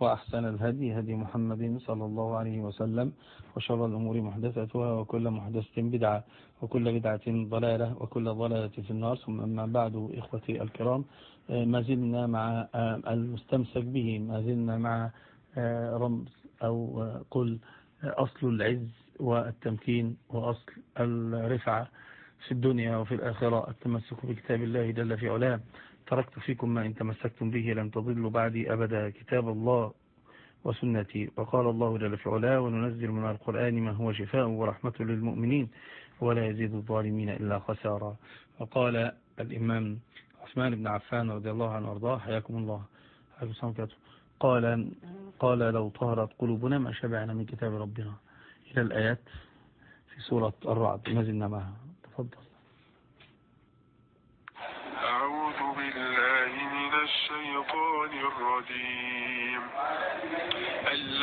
وأحسن الهدي هدي محمد صلى الله عليه وسلم وشر الأمور محدثتها وكل محدثة بدعة وكل بدعة ضلالة وكل ضلالة في النار. ثم أما بعد إخوتي الكرام ما زلنا مع المستمسك به ما زلنا مع رمز أو قل أصل العز والتمكين وأصل الرفعة في الدنيا وفي الآخرة التمسك بكتاب الله جل في علام تركت فيكم ما إن تمسكتم به لم تضلوا بعدي أبدا كتاب الله وسنتي. وقال الله جل في علاه وننزل من القرآن ما هو شفاء ورحمة للمؤمنين ولا يزيد الظالمين إلا خسارا. وقال الإمام عثمان بن عفان رضي الله عنه وأرضاه حياكم الله. قال قال لو طهرت قلوبنا ما شبعنا من كتاب ربنا. إلى الآيات في سورة الرعد. ما زلنا معها. تفضل. الرجيم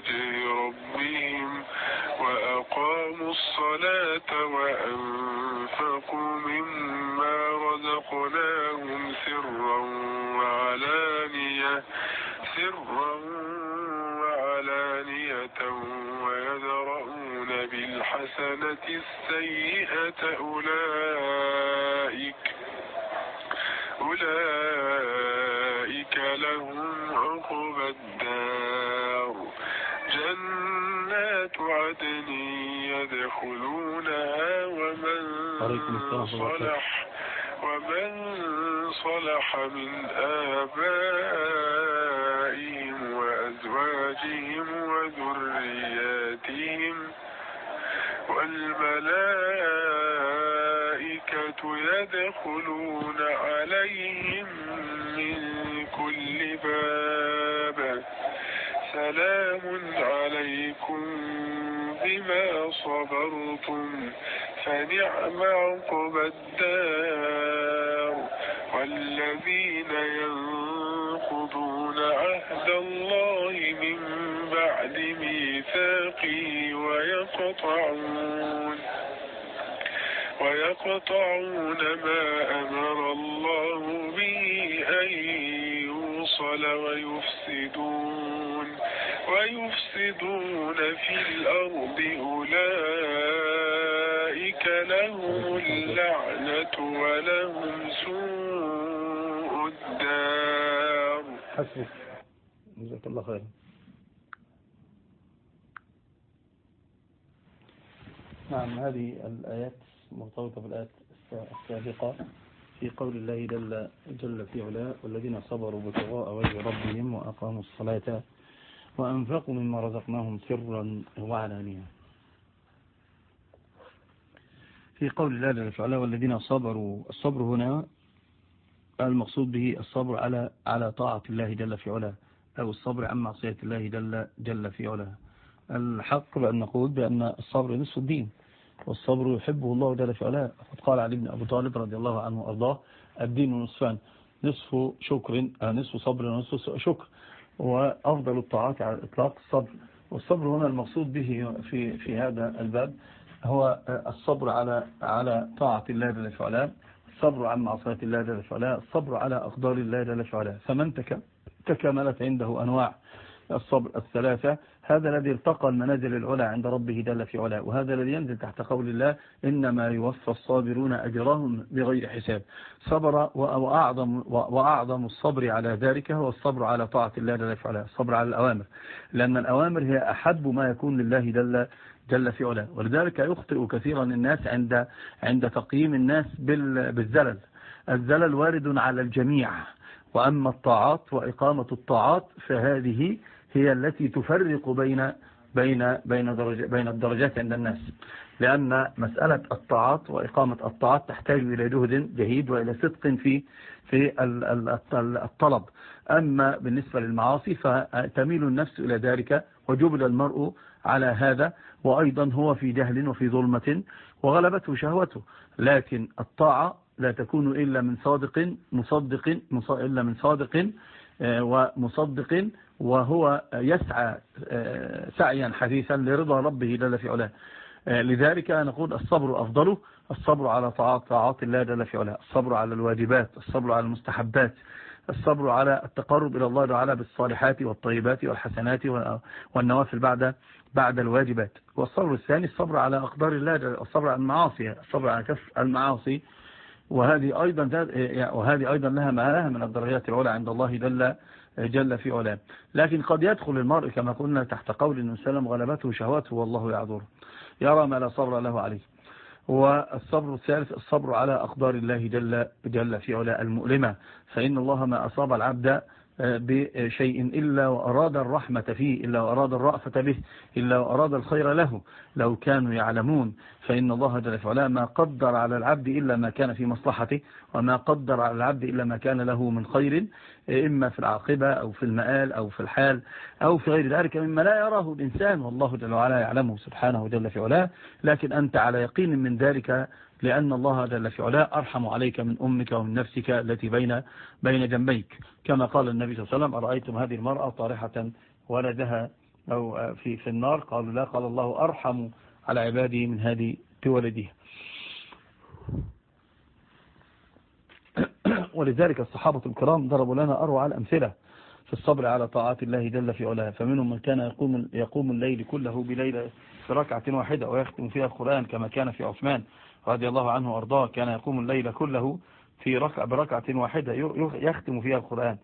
وجه ربهم وأقاموا الصلاة وأنفقوا مما رزقناهم سرا وعلانية سرا وعلانية ويدرؤون بالحسنة السيئة أولئك أولئك لهم ومن صلح ومن صلح من آبائهم وأزواجهم وذرياتهم والملائكة يدخلون عليهم من كل باب. سلام عليكم صبرتم فنعم عقبى الدار والذين ينقضون عهد الله من بعد ميثاقه ويقطعون ويقطعون ما أمر الله به أن يوصل ويفسدون في الأرض أولئك لهم اللعنة ولهم سوء الدار. حسبك جزاك الله خير نعم هذه الآيات مرتبطة بالآيات السابقة في قول الله جل, جل في علاه والذين صبروا بتغاء وجه ربهم وأقاموا الصلاة وأنفقوا مما رزقناهم سرا وعلانية. في قول الله جل في علاه والذين صبروا الصبر هنا المقصود به الصبر على على طاعة الله جل في علاه أو الصبر عن معصية الله جل, جل في علاه. الحق بأن نقول بأن الصبر نصف الدين والصبر يحبه الله جل في علاه. قد قال علي بن أبو طالب رضي الله عنه وأرضاه الدين نصفان نصف شكر نصف صبر ونصف شكر. وأفضل الطاعات على الإطلاق الصبر. والصبر هنا المقصود به في في هذا الباب هو الصبر على على طاعة الله جل في علاه الصبر عن معصية الله جل في علاه الصبر على أقدار الله جل في علاه فمن تكملت عنده أنواع الصبر الثلاثة هذا الذي التقى المنازل العلى عند ربه جل في علاه وهذا الذي ينزل تحت قول الله إنما يوفى الصابرون أجرهم بغير حساب. صبر وأعظم, وأعظم الصبر على ذلك هو الصبر على طاعة الله جل في علاه الصبر على الأوامر. لأن الأوامر هي أحب ما يكون لله جل جل في علاه ولذلك يخطئ كثيرا الناس عند عند تقييم الناس بالزلل. الزلل وارد على الجميع. وأما الطاعات وإقامة الطاعات فهذه هي التي تفرق بين بين بين بين الدرجات عند الناس. لأن مسألة الطاعات وإقامة الطاعات تحتاج إلى جهد جهيد وإلى صدق في في الطلب. أما بالنسبة للمعاصي فتميل النفس إلى ذلك وجبل المرء على هذا. وأيضا هو في جهل وفي ظلمة وغلبته شهوته. لكن الطاعة لا تكون إلا من صادق مصدق إلا من صادق ومصدق وهو يسعى آه، سعيا حثيثا لرضا ربه جل في علاه. آه، لذلك نقول الصبر أفضله الصبر على طاعات طاعات الله جل في علاه. الصبر على الواجبات الصبر على المستحبات الصبر على التقرب إلى الله تعالى بالصالحات والطيبات والحسنات والنوافل بعد بعد الواجبات. والصبر الثاني الصبر على أقدار الله الصبر على المعاصي الصبر على كف المعاصي. وهذه أيضا وهذه أيضا لها ما لها من الدرجات العلى عند الله جل جل في علاه. لكن قد يدخل المرء كما قلنا تحت قول النبي وسلم غلبته شهواته والله يعذره. يرى ما لا صبر له عليه. والصبر الثالث الصبر على أقدار الله جل, جل في علاء المؤلمة. فإن الله ما أصاب العبد بشيء إلا وأراد الرحمة فيه إلا وأراد الرأفة به إلا وأراد الخير له. لو كانوا يعلمون فإن الله جل وعلا ما قدر على العبد إلا ما كان في مصلحته وما قدر على العبد إلا ما كان له من خير إما في العاقبة أو في المآل أو في الحال أو في غير ذلك مما لا يراه الإنسان والله جل وعلا يعلمه سبحانه جل في علاه. لكن أنت على يقين من ذلك لأن الله جل في علاه أرحم عليك من أمك ومن نفسك التي بين بين جنبيك. كما قال النبي صلى الله عليه وسلم أرأيتم هذه المرأة طارحة ولدها أو في في النار؟ قالوا لا قال الله أرحم على عباده من هذه بولدها ولذلك الصحابة الكرام ضربوا لنا أروع الأمثلة في الصبر على طاعات الله جل في علاه. فمنهم من كان يقوم يقوم الليل كله بليلة في ركعة واحدة ويختم فيها القرآن كما كان في عثمان. رضي الله عنه وأرضاه كان يقوم الليل كله في ركعة بركعة واحدة يختم فيها القرآن.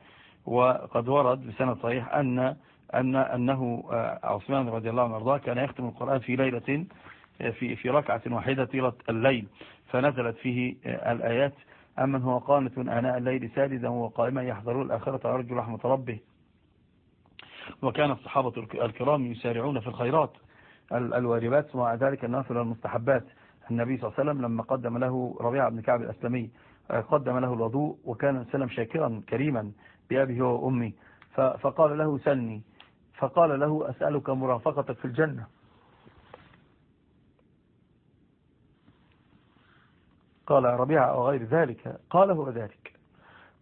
وقد ورد بسنة صحيح أن أن أنه آه، عثمان رضي الله عنه وأرضاه كان يختم القرآن في ليلة آه، في في ركعة واحدة طيلة الليل. فنزلت فيه آه، الآيات. أمن هو قانت آناء الليل ساجدا وقائما يحذر الآخرة ويرجو رحمة ربه. وكان الصحابة الكرام يسارعون في الخيرات الواجبات ومع ذلك النافل والمستحبات النبي صلى الله عليه وسلم لما قدم له ربيع بن كعب الأسلمي آه، قدم له الوضوء وكان سلم شاكرا كريما بأبيه وأمي فقال له سلني. فقال له أسألك مرافقتك في الجنة. قال ربيع أو غير ذلك؟ قال هو ذلك.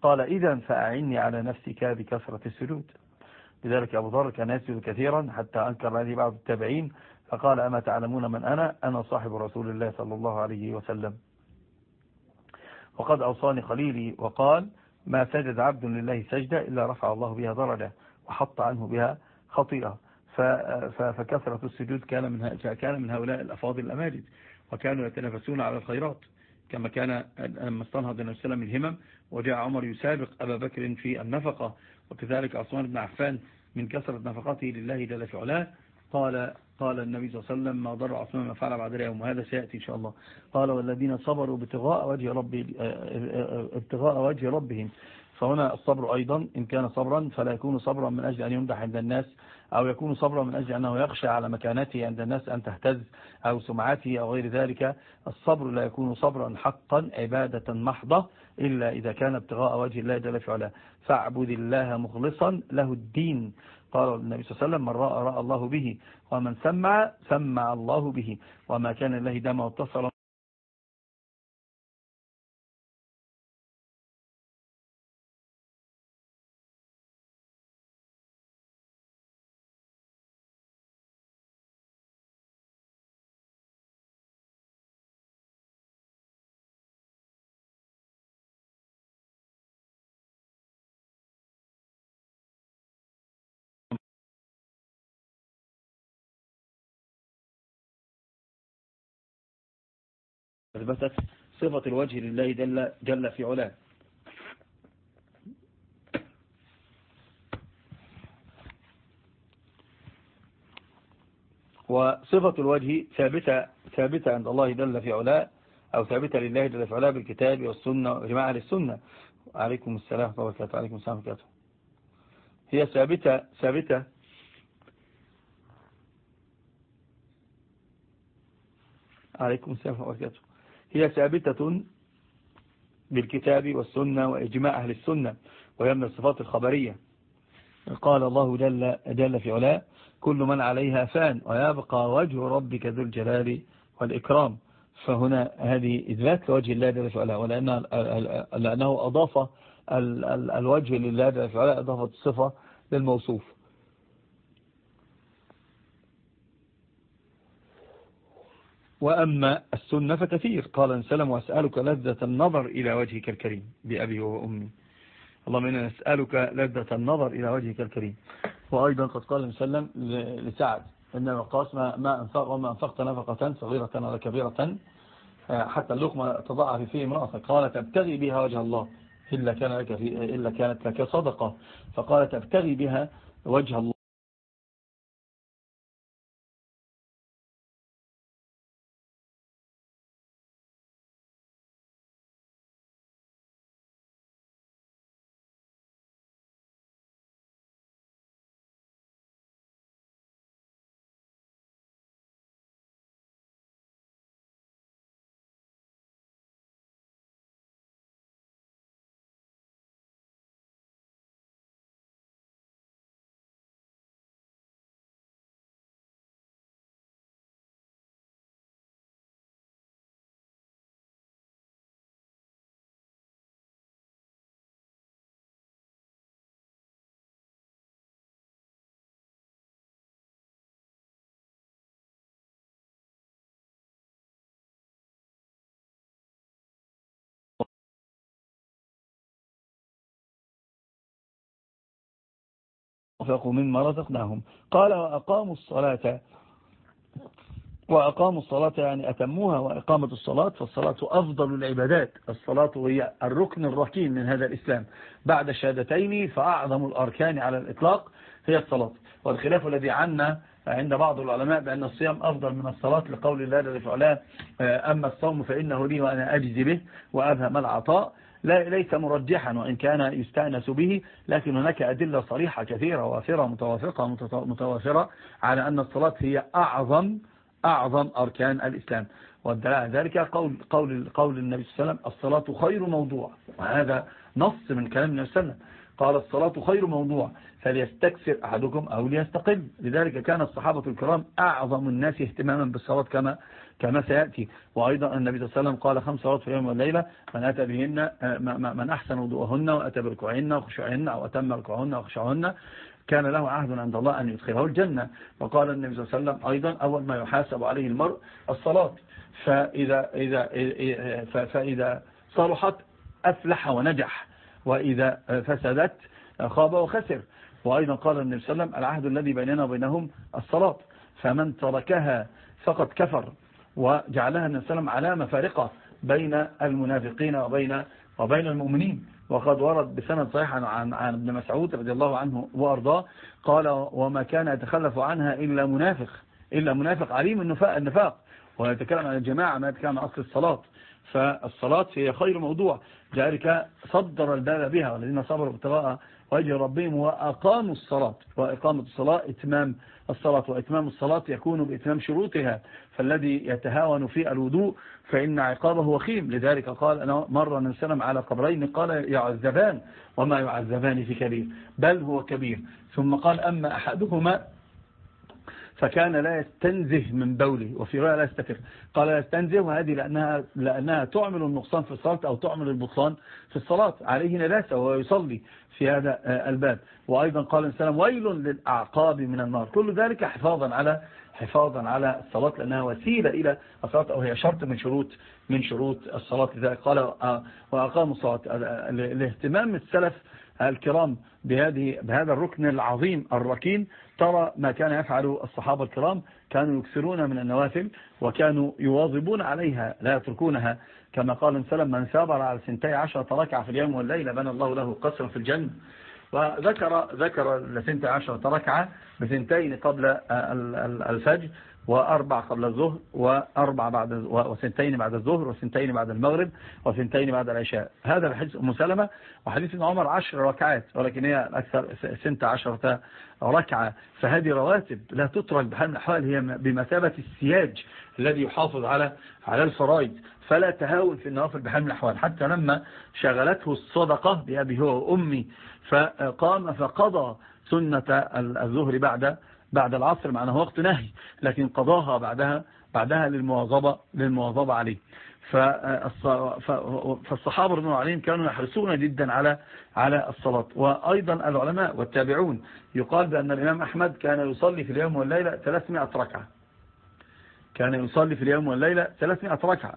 قال إذا فأعني على نفسك بكثرة السجود. لذلك أبو ذر كان يسجد كثيرا حتى أنكر هذه بعض التابعين فقال أما تعلمون من أنا؟ أنا صاحب رسول الله صلى الله عليه وسلم. وقد أوصاني خليلي وقال ما سجد عبد لله سجدة إلا رفع الله بها درجة وحط عنه بها خطيئة. فكثرة السجود كان من كان من هؤلاء الأفاضل الأماجد وكانوا يتنافسون على الخيرات كما كان لما استنهض النبي صلى الله عليه وسلم الهمم وجاء عمر يسابق أبا بكر في النفقة. وكذلك عثمان بن عفان من كثرة نفقته لله جل في قال قال النبي صلى الله عليه وسلم ما ضر عثمان ما فعل بعد اليوم وهذا سيأتي إن شاء الله. قال والذين صبروا ابتغاء وجه رب ابتغاء وجه ربهم. فهنا الصبر أيضا إن كان صبرا فلا يكون صبرا من أجل أن يمدح عند الناس أو يكون صبرا من أجل أنه يخشى على مكانته عند الناس أن تهتز أو سمعته أو غير ذلك. الصبر لا يكون صبرا حقا عبادة محضة إلا إذا كان ابتغاء وجه الله جل في علاه فاعبد الله مخلصا له الدين. قال النبي صلى الله عليه وسلم من رأى رأى الله به ومن سمع سمع الله به وما كان الله دام واتصل أثبتت صفة الوجه لله جل, جل في علاه. وصفة الوجه ثابتة ثابتة عند الله جل في علاه أو ثابتة لله جل في علاه بالكتاب والسنة وجماعة للسنة عليكم السلام وبركاته. عليكم السلام وبركاته. هي ثابتة ثابتة؟ عليكم السلام وبركاته. هي ثابتة بالكتاب والسنة وإجماع أهل السنة وهي من الصفات الخبرية. قال الله جل, جل في علاه كل من عليها فان ويبقى وجه ربك ذو الجلال والإكرام. فهنا هذه إثبات لوجه الله جل في علاه ولأنه أضاف الوجه لله جل في علاه أضافت الصفة للموصوف. وأما السنة فكثير. قال سلم وأسألك لذة النظر إلى وجهك الكريم بأبي وأمي. اللهم إنا نسألك لذة النظر إلى وجهك الكريم. وأيضا قد قال سلم لسعد إنما قاس ما, أنفق وما أنفقت نفقة صغيرة ولا كبيرة حتى اللقمة تضع في فيه امرأة قال تبتغي بها وجه الله إلا, كان لك إلا كانت لك صدقة. فقال تبتغي بها وجه الله أنفقوا مما رزقناهم. قال وأقاموا الصلاة. وأقاموا الصلاة يعني أتموها وإقامة الصلاة فالصلاة أفضل العبادات. الصلاة هي الركن الركين من هذا الإسلام. بعد الشهادتين فأعظم الأركان على الإطلاق هي الصلاة. والخلاف الذي عنا عند بعض العلماء بأن الصيام أفضل من الصلاة لقول الله الذي فعلاه أما الصوم فإنه لي وأنا أجزي به وأبهم العطاء ليس مرجحا وإن كان يستأنس به لكن هناك أدلة صريحة كثيرة وافرة متوافقة متوافرة على أن الصلاة هي أعظم أعظم أركان الإسلام. والدلاء ذلك قول, قول, قول النبي صلى الله عليه وسلم الصلاة خير موضوع. وهذا نص من كلام النبي صلى الله عليه وسلم. قال الصلاة خير موضوع فليستكثر أحدكم أو ليستقل. لذلك كان الصحابة الكرام أعظم الناس اهتماما بالصلاة كما كما سيأتي. وأيضا النبي صلى الله عليه وسلم قال خمس صلوات في اليوم والليلة من أتى بهن من أحسن وضوءهن وأتى بركوعهن وخشوعهن أو أتم ركوعهن وخشوعهن كان له عهد عند الله أن يدخله الجنة. وقال النبي صلى الله عليه وسلم أيضا أول ما يحاسب عليه المرء الصلاة. فإذا, إذا فإذا صلحت أفلح ونجح وإذا فسدت خاب وخسر. وأيضا قال النبي صلى الله عليه وسلم العهد الذي بيننا وبينهم الصلاة فمن تركها فقد كفر. وجعلها النبي صلى الله عليه وسلم علامة فارقة بين المنافقين وبين وبين المؤمنين. وقد ورد بسند صحيح عن عن ابن مسعود رضي الله عنه وأرضاه قال وما كان يتخلف عنها إلا منافق إلا منافق عليم النفاق النفاق. ويتكلم عن الجماعة ما يتكلم عن أصل الصلاة. فالصلاة هي خير موضوع. ذلك صدر الباب بها والذين صبروا ابتغاء وجه ربهم وأقاموا الصلاة. وإقامة الصلاة إتمام الصلاة. وإتمام الصلاة يكون بإتمام شروطها. فالذي يتهاون في الوضوء فإن عقابه وخيم. لذلك قال أنا مرة نسلم على قبرين. قال يعذبان. وما يعذبان في كبير. بل هو كبير. ثم قال أما أحدهما فكان لا يستنزه من بوله وفي رواية لا يستفر قال لا يستنزه وهذه لأنها, لأنها تعمل النقصان في الصلاة أو تعمل البطلان في الصلاة. عليه نلاسة وهو يصلي في هذا الباب. وأيضا قال السلام ويل للأعقاب من النار. كل ذلك حفاظا على حفاظا على الصلاة لأنها وسيلة إلى الصلاة أو هي شرط من شروط من شروط الصلاة. لذلك قال وأقاموا الصلاة الاهتمام السلف الكرام بهذه بهذا الركن العظيم الركين. ترى ما كان يفعل الصحابة الكرام كانوا يكثرون من النوافل وكانوا يواظبون عليها لا يتركونها. كما قال سلم من ثابر على سنتي عشرة ركعة في اليوم والليلة بنى الله له قصرا في الجنة. وذكر ذكر السنتي عشرة ركعة بثنتين قبل الفجر. وأربع قبل الظهر وأربع بعد وسنتين بعد الظهر وسنتين بعد المغرب وسنتين بعد العشاء. هذا الحديث أم سلمة وحديث عمر عشر ركعات ولكن هي أكثر سنت عشرة ركعة. فهذه رواتب لا تترك بحال من الأحوال هي بمثابة السياج الذي يحافظ على على الفرائض. فلا تهاون في النوافل بحال من الأحوال. حتى لما شغلته الصدقة بأبي هو وأمي فقام فقضى سنة الظهر بعد بعد العصر مع أنه وقت نهي لكن قضاها بعدها بعدها للمواظبة للمواظبة عليه. فالصحابة رضي الله عليهم كانوا يحرصون جدا على على الصلاة. وأيضا العلماء والتابعون يقال بأن الإمام أحمد كان يصلي في اليوم والليلة 300 ركعة. كان يصلي في اليوم والليلة 300 ركعة.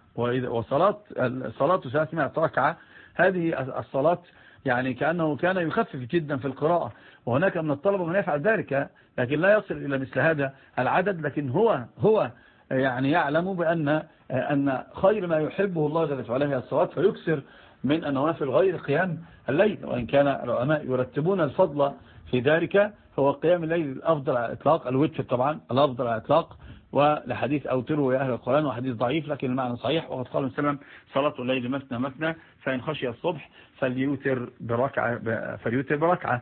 وصلاة الصلاة 300 ركعة. هذه الصلاة يعني كأنه كان يخفف جدا في القراءة وهناك من الطلبة من يفعل ذلك لكن لا يصل إلى مثل هذا العدد لكن هو هو يعني يعلم بأن أن خير ما يحبه الله جل وعلا هي الصلاة فيكسر من النوافل غير قيام الليل وإن كان العلماء يرتبون الفضل في ذلك هو قيام الليل الأفضل على الإطلاق الوتر طبعا الأفضل على الإطلاق ولحديث أوتروا يا أهل القرآن وحديث ضعيف لكن المعنى صحيح. وقد قال وسلم صلاة الليل مثنى مثنى فإن خشي الصبح فليوتر بركعة فليوتر بركعة.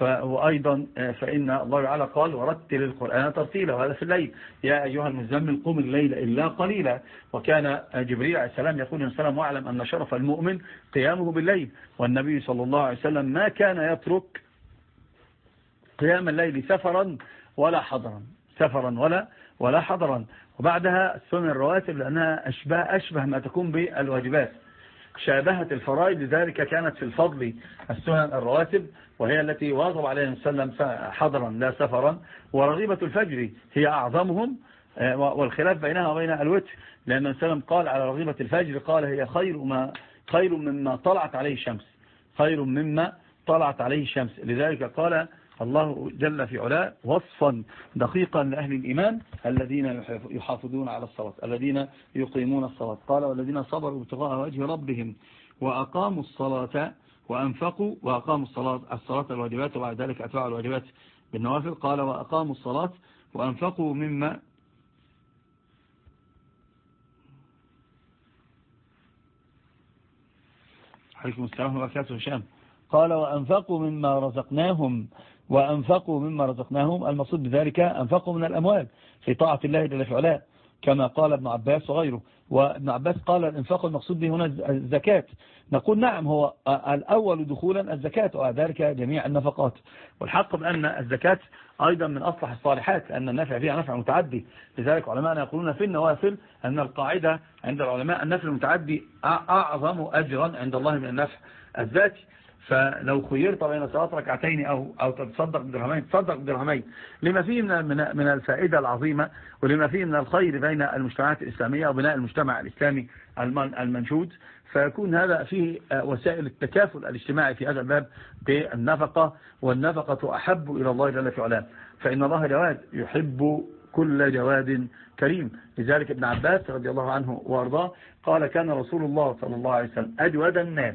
وأيضا فإن الله تعالى قال ورتل القرآن ترتيلا وهذا في الليل. يا أيها المزمل قم الليل إلا قليلا. وكان جبريل عليه السلام يقول السلام واعلم أن شرف المؤمن قيامه بالليل. والنبي صلى الله عليه وسلم ما كان يترك قيام الليل سفرا ولا حضرا. سفرا ولا ولا حضرا. وبعدها السنن الرواتب لأنها أشبه, أشبه ما تكون بالواجبات. شابهت الفرائض لذلك كانت في الفضل السنن الرواتب وهي التي واظب عليها وسلم حضرا لا سفرا. ورغيبة الفجر هي أعظمهم آه، والخلاف بينها وبين الوتر. لأن وسلم قال على رغيبة الفجر قال هي خير ما خير مما طلعت عليه الشمس. خير مما طلعت عليه الشمس. لذلك قال الله جل في علاه وصفا دقيقا لأهل الإيمان الذين يحافظون على الصلاة الذين يقيمون الصلاة. قال والذين صبروا ابتغاء وجه ربهم وأقاموا الصلاة وأنفقوا وأقاموا الصلاة الصلاة الواجبات وبعد ذلك أتباع الواجبات بالنوافل. قال وأقاموا الصلاة وأنفقوا مما عليكم السلام وبركاته هشام. قال وأنفقوا مما رزقناهم وأنفقوا مما رزقناهم. المقصود بذلك أنفقوا من الأموال في طاعة الله جل في كما قال ابن عباس وغيره. وابن عباس قال الإنفاق المقصود به هنا الزكاة. نقول نعم هو الأول دخولا الزكاة وذلك جميع النفقات. والحق بأن الزكاة أيضا من أصلح الصالحات أن النفع فيها نفع متعدي. لذلك علماءنا يقولون في النوافل أن القاعدة عند العلماء النفع المتعدي أعظم أجرا عند الله من النفع الذاتي. فلو خيرت بين صلاة ركعتين أو, أو تتصدق بدرهمين تصدق بدرهمين لما فيه من, من الفائدة العظيمة ولما فيه من الخير بين المجتمعات الإسلامية وبناء المجتمع الإسلامي المنشود فيكون هذا فيه وسائل التكافل الاجتماعي في هذا الباب بالنفقة والنفقة أحب إلى الله جل في علام فإن الله جواد يحب كل جواد كريم. لذلك ابن عباس رضي الله عنه وأرضاه قال كان رسول الله صلى الله عليه وسلم أجود الناس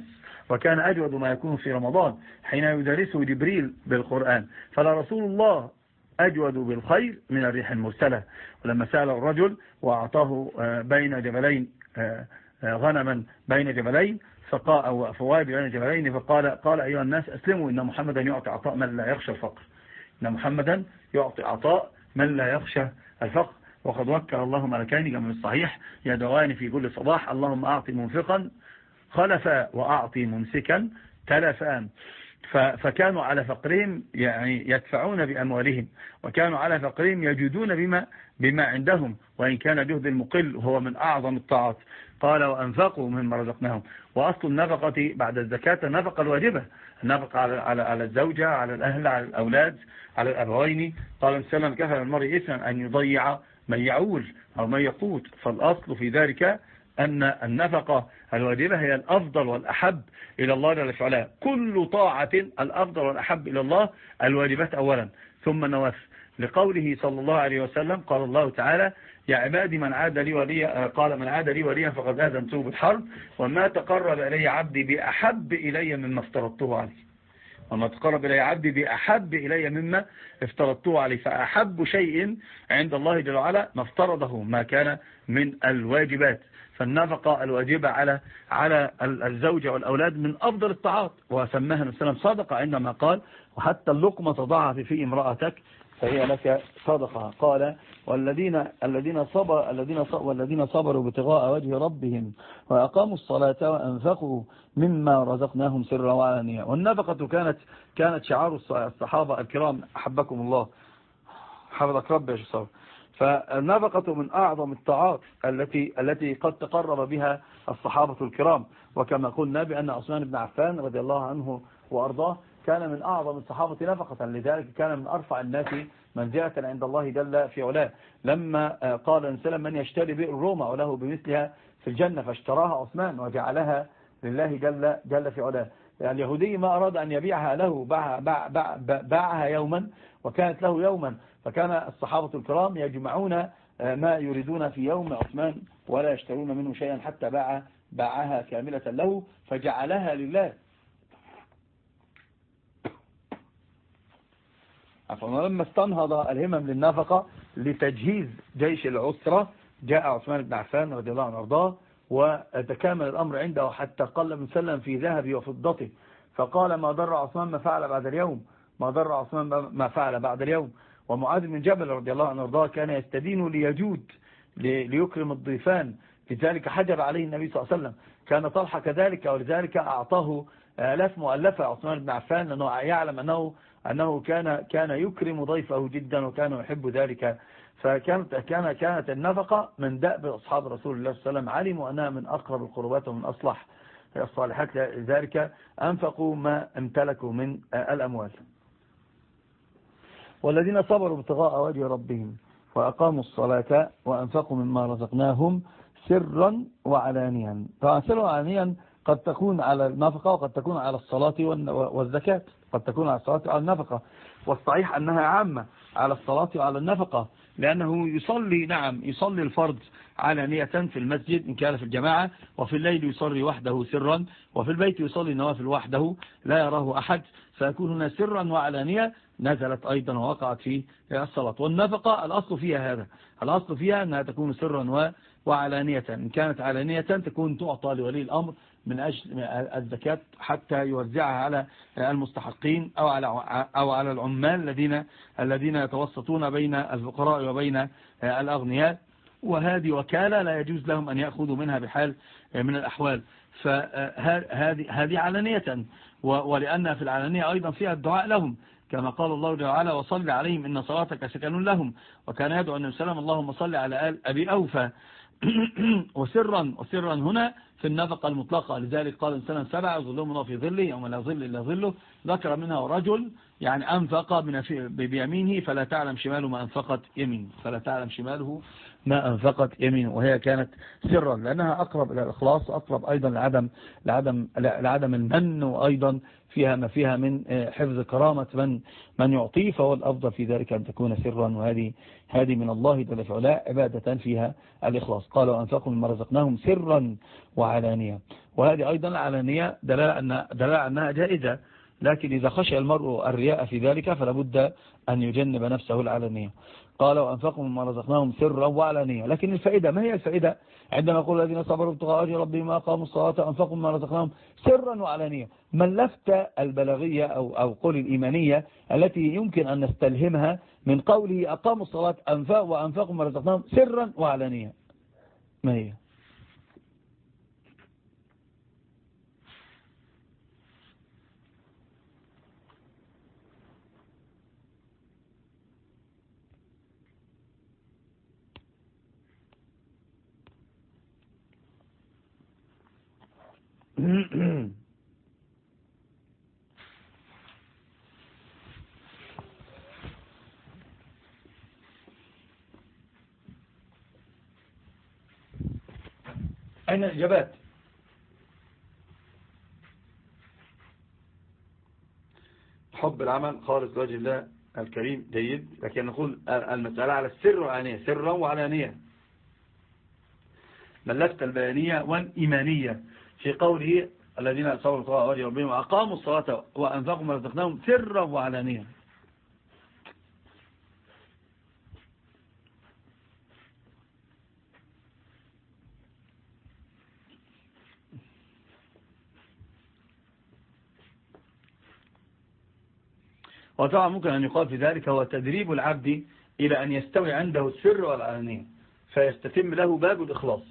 وكان أجود ما يكون في رمضان حين يدرسه جبريل بالقرآن فلا رسول الله أجود بالخير من الريح المرسلة. ولما سأل الرجل وأعطاه آه، بين جبلين آه، آه، غنما بين جبلين فقال أو فوائد بين جبلين فقال قال أيها الناس أسلموا إن محمدا يعطي عطاء من لا يخشى الفقر إن محمدا يعطي عطاء من لا يخشى الفقر. وقد وكل الله ملكين كما في الصحيح يدوان في كل صباح اللهم أعطي منفقا خلفا وأعطي ممسكا تلفا. فكانوا على فقرهم يعني يدفعون بأموالهم وكانوا على فقرهم يجدون بما, بما عندهم. وإن كان جهد المقل هو من أعظم الطاعات. قال وأنفقوا مما رزقناهم. وأصل النفقة بعد الزكاة النفقة الواجبة. النفقة على, على, على الزوجة على الأهل على الأولاد على الأبوين. قال السلام كفى المرء إثما أن يضيع من يعول أو من يقوت. فالأصل في ذلك أن النفقة الواجبة هي الأفضل والأحب إلى الله جل وعلا. كل طاعة الأفضل والأحب إلى الله الواجبات أولا. ثم النوافل لقوله صلى الله عليه وسلم قال الله تعالى يا عبادي من عاد لي وليا قال من عاد لي وليا فقد آذنته بالحرب وما تقرب إلي عبدي بأحب إلي مما افترضته عليه وما تقرب إلي عبدي بأحب إلي مما افترضته عليه فأحب شيء عند الله جل وعلا ما افترضه ما كان من الواجبات. فالنفقة الواجبة على على الزوجة والأولاد من أفضل الطاعات. وسماها السلام صدقة عندما قال وحتى اللقمة تضعها في امرأتك فهي لك صدقة. قال والذين الذين صبر الذين والذين صبروا ابتغاء وجه ربهم وأقاموا الصلاة وأنفقوا مما رزقناهم سرا وعلانية. والنفقة كانت كانت شعار الصحابة الكرام. أحبكم الله. حفظك رب يا شصار فالنفقة من أعظم الطاعات التي التي قد تقرب بها الصحابة الكرام. وكما قلنا بأن عثمان بن عفان رضي الله عنه وأرضاه كان من أعظم الصحابة نفقة لذلك كان من أرفع الناس منزلة عند الله جل في علاه. لما قال سلم من يشتري بئر روما وله بمثلها في الجنة فاشتراها عثمان وجعلها لله جل, جل في علاه. اليهودي ما أراد أن يبيعها له باعها, باعها يوما وكانت له يوما. فكان الصحابة الكرام يجمعون ما يريدون في يوم عثمان ولا يشترون منه شيئا حتى باع باعها كاملة له فجعلها لله. لما استنهض الهمم للنفقة لتجهيز جيش العسرة جاء عثمان بن عفان رضي الله عنه وارضاه وتكامل الأمر عنده حتى قل من سلم في ذهبه وفضته. فقال ما ضر عثمان ما فعل بعد اليوم؟ ما ضر عثمان ما فعل بعد اليوم. ومعاذ بن جبل رضي الله عنه وارضاه كان يستدين ليجود ليكرم الضيفان. لذلك حجر عليه النبي صلى الله عليه وسلم. كان طلحة كذلك ولذلك أعطاه آلاف مؤلفة عثمان بن عفان لأنه يعلم أنه أنه كان كان يكرم ضيفه جدا وكان يحب ذلك. فكانت كان كانت النفقة من دأب أصحاب رسول الله صلى الله عليه وسلم. علموا أنها من أقرب القربات ومن أصلح الصالحات لذلك. أنفقوا ما امتلكوا من الأموال. والذين صبروا ابتغاء وجه ربهم وأقاموا الصلاة وأنفقوا مما رزقناهم سرا وعلانيا. فسرا وعلانيا قد تكون على النفقة وقد تكون على الصلاة والزكاة. قد تكون على الصلاة وعلى النفقة. والصحيح أنها عامة على الصلاة وعلى النفقة لأنه يصلي نعم يصلي الفرض علانية في المسجد إن كان في الجماعة وفي الليل يصلي وحده سرا وفي البيت يصلي النوافل وحده لا يراه أحد. فيكون هنا سرا وعلانية نزلت أيضا ووقعت في الصلاة. والنفقة الأصل فيها هذا. الأصل فيها أنها تكون سرا وعلانية إن كانت علانية تكون تعطى لولي الأمر من أجل الزكاة حتى يوزعها على المستحقين أو على أو على العمال الذين الذين يتوسطون بين الفقراء وبين الأغنياء. وهذه وكالة لا يجوز لهم أن يأخذوا منها بحال من الأحوال. فهذه هذه علانية ولأن في العلانية أيضا فيها الدعاء لهم. كما قال الله جل وعلا وصل عليهم إن صلاتك سكن لهم وكان يدعو أن السلام اللهم صل على آل أبي أوفى. وسرا وسرا هنا في النفقة المطلقة. لذلك قال الإنسان سبع ظلهم الله في ظله يوم لا ظل إلا ظله. ذكر منها رجل يعني أنفق بيمينه فلا تعلم شماله ما أنفقت يمينه. فلا تعلم شماله ما أنفقت يمينه وهي كانت سرا لأنها أقرب إلى الإخلاص أقرب أيضا لعدم, لعدم, لعدم المن وأيضا فيها ما فيها من حفظ كرامة من, من يعطيه فهو الأفضل في ذلك أن تكون سرا وهذه هذه من الله جل وعلا عبادة فيها الإخلاص. قالوا أنفقوا مما رزقناهم سرا وعلانية. وهذه أيضا العلانية دلالة, أن دلالة أنها جائزة. لكن إذا خشى المرء الرياء في ذلك فلا بد أن يجنب نفسه العلانية. قال وأنفقوا مما رزقناهم سرا وعلانية. لكن الفائدة ما هي الفائدة؟ عندما يقول الذين صبروا ابتغاء وجه ربهم أقاموا الصلاة أنفقوا مما رزقناهم سرا وعلانية. ما اللفتة البلاغية أو, أو قول الإيمانية التي يمكن أن نستلهمها من قوله أقاموا الصلاة أنفقوا وأنفقوا مما رزقناهم سرا وعلانية. ما هي؟ أين الإجابات؟ حب العمل خالص وجه الله الكريم جيد. لكن نقول المسألة على السر وعلانية سرا وعلانية. ملفت البيانية والإيمانية. في قوله الذين صبروا وجه ربهم وأقاموا الصلاة وأنفقوا ما رزقناهم سرا وعلانية. وطبعا ممكن أن يقال في ذلك هو تدريب العبد إلى أن يستوي عنده السر والعلانية فيستتم له باب الإخلاص.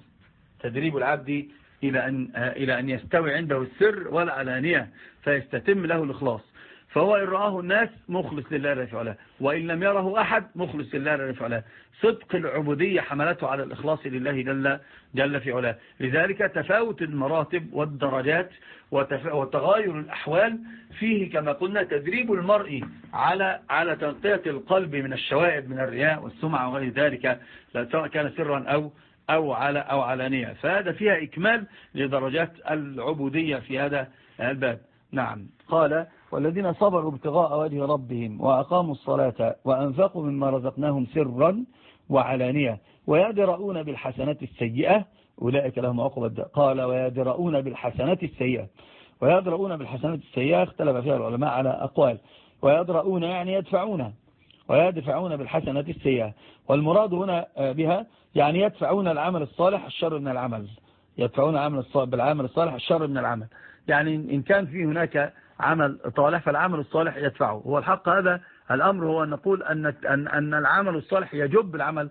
تدريب العبد إلى أن, إلى أن يستوي عنده السر والعلانية فيستتم له الإخلاص. فهو إن رآه الناس مخلص لله رفع وإن لم يره أحد مخلص لله رفع صدق العبودية حملته على الإخلاص لله جل, جل في علاه. لذلك تفاوت المراتب والدرجات وتغاير الأحوال فيه كما قلنا تدريب المرء على على تنقية القلب من الشوائب من الرياء والسمعة وغير ذلك. سواء كان سرا أو أو على أو علانية. فهذا فيها إكمال لدرجات العبودية في هذا الباب. نعم. قال والذين صبروا ابتغاء وجه ربهم وأقاموا الصلاة وأنفقوا مما رزقناهم سرا وعلانية ويدرؤون بالحسنات السيئة أولئك لهم عقب قال ويدرؤون بالحسنات السيئة. ويدرؤون بالحسنات السيئة اختلف فيها العلماء على أقوال. ويدرؤون يعني يدفعون. ويدفعون بالحسنات السيئة. والمراد هنا بها يعني يدفعون العمل الصالح الشر من العمل. يدفعون الصالح بالعمل الصالح الشر من العمل. يعني إن كان في هناك عمل طالح فالعمل الصالح يدفعه. هو الحق هذا. الأمر هو أن نقول أن, أن, أن العمل الصالح يجب العمل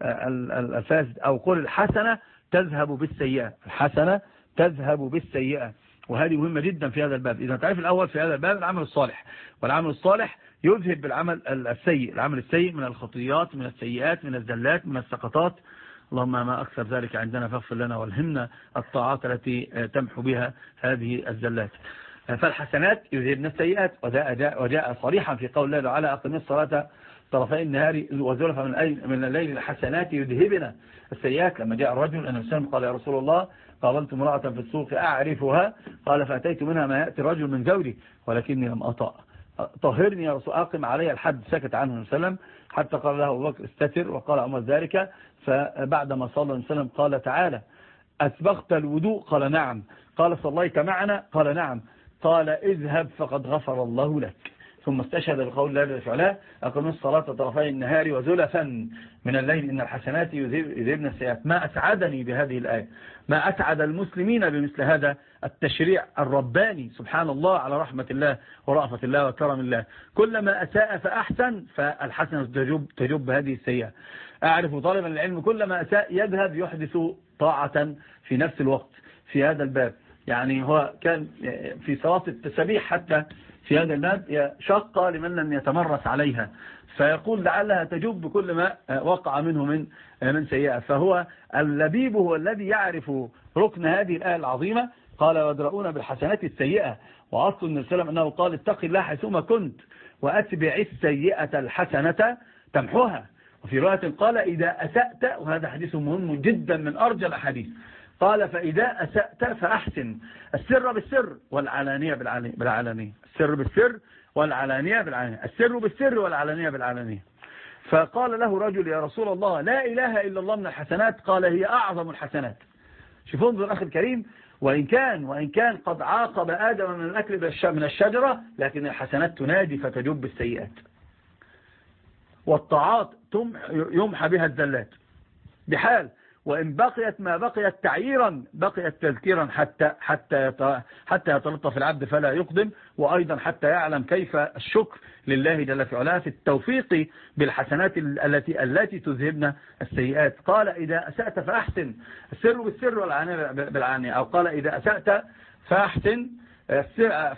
الفاسد أو قول الحسنة تذهب بالسيئة. الحسنة تذهب بالسيئة. وهذه مهمة جدا في هذا الباب. إذا تعرف الأول في هذا الباب العمل الصالح. والعمل الصالح يذهب بالعمل السيء العمل السيء من الخطيات من السيئات من الزلات من السقطات. اللهم ما أكثر ذلك عندنا فاغفر لنا والهمنا الطاعات التي تمحو بها هذه الزلات. فالحسنات يذهبن السيئات وجاء, وجاء صريحا في قول الله تعالى أقم الصلاة طرفي النهار وزلفا من, من الليل. الحسنات يذهبنا السيئات. لما جاء الرجل أن وسلم قال يا رسول الله قابلت امرأة في السوق أعرفها قال فأتيت منها ما يأتي رجل من زوجي ولكني لم أطأ. طهرني يا رسول أقم علي الحد سكت عنه صلى الله عليه وسلم حتى قال له أبو بكر استتر وقال عمر ذلك فبعدما صلى الله عليه وسلم قال تعالى أسبغت الوضوء؟ قال نعم. قال صليت معنا؟ قال نعم. قال اذهب فقد غفر الله لك. ثم استشهد بقول الله فعلا أقم الصلاة طرفي النهار وزلفا من الليل إن الحسنات يذهبن السيئات. ما أسعدني بهذه الآية. ما أسعد المسلمين بمثل هذا التشريع الرباني سبحان الله على رحمة الله ورأفة الله وكرم الله. كلما أساء فأحسن فالحسنة تجب, تجب هذه السيئة. أعرف طالبا العلم كلما أساء يذهب يحدث طاعة في نفس الوقت في هذا الباب. يعني هو كان في صلاة التسبيح حتى في هذا الباب شقة لمن لم يتمرس عليها. فيقول لعلها تجب بكل ما وقع منه من من سيئة. فهو اللبيب هو الذي يعرف ركن هذه الآية العظيمة. قال ودرؤون بالحسنات السيئة وأصل النبي صلى الله أنه قال اتق الله حيثما كنت وأتبع السيئة الحسنة تمحوها وفي رواية قال إذا أسأت وهذا حديث مهم جدا من أرجى الأحاديث. قال فإذا أسأت فأحسن. السر بالسر والعلانية بالعلانية السر بالسر والعلانية بالعلانية. السر بالسر والعلانية بالعلانية. فقال له رجل يا رسول الله لا إله إلا الله من الحسنات. قال هي أعظم الحسنات. شوفوا انظر أخي الكريم. وإن كان وإن كان قد عاقب آدم من الأكل من الشجرة لكن الحسنات تنادي فتجب السيئات. والطاعات يمحى بها الزلات بحال وإن بقيت ما بقيت تعييرا بقيت تذكيرا حتى حتى حتى يتلطف العبد فلا يقدم وأيضا حتى يعلم كيف الشكر لله جل في علاه في التوفيق بالحسنات التي التي تذهبن السيئات. قال إذا أسأت فأحسن. السر بالسر والعانية بالعانية أو قال إذا أسأت فأحسن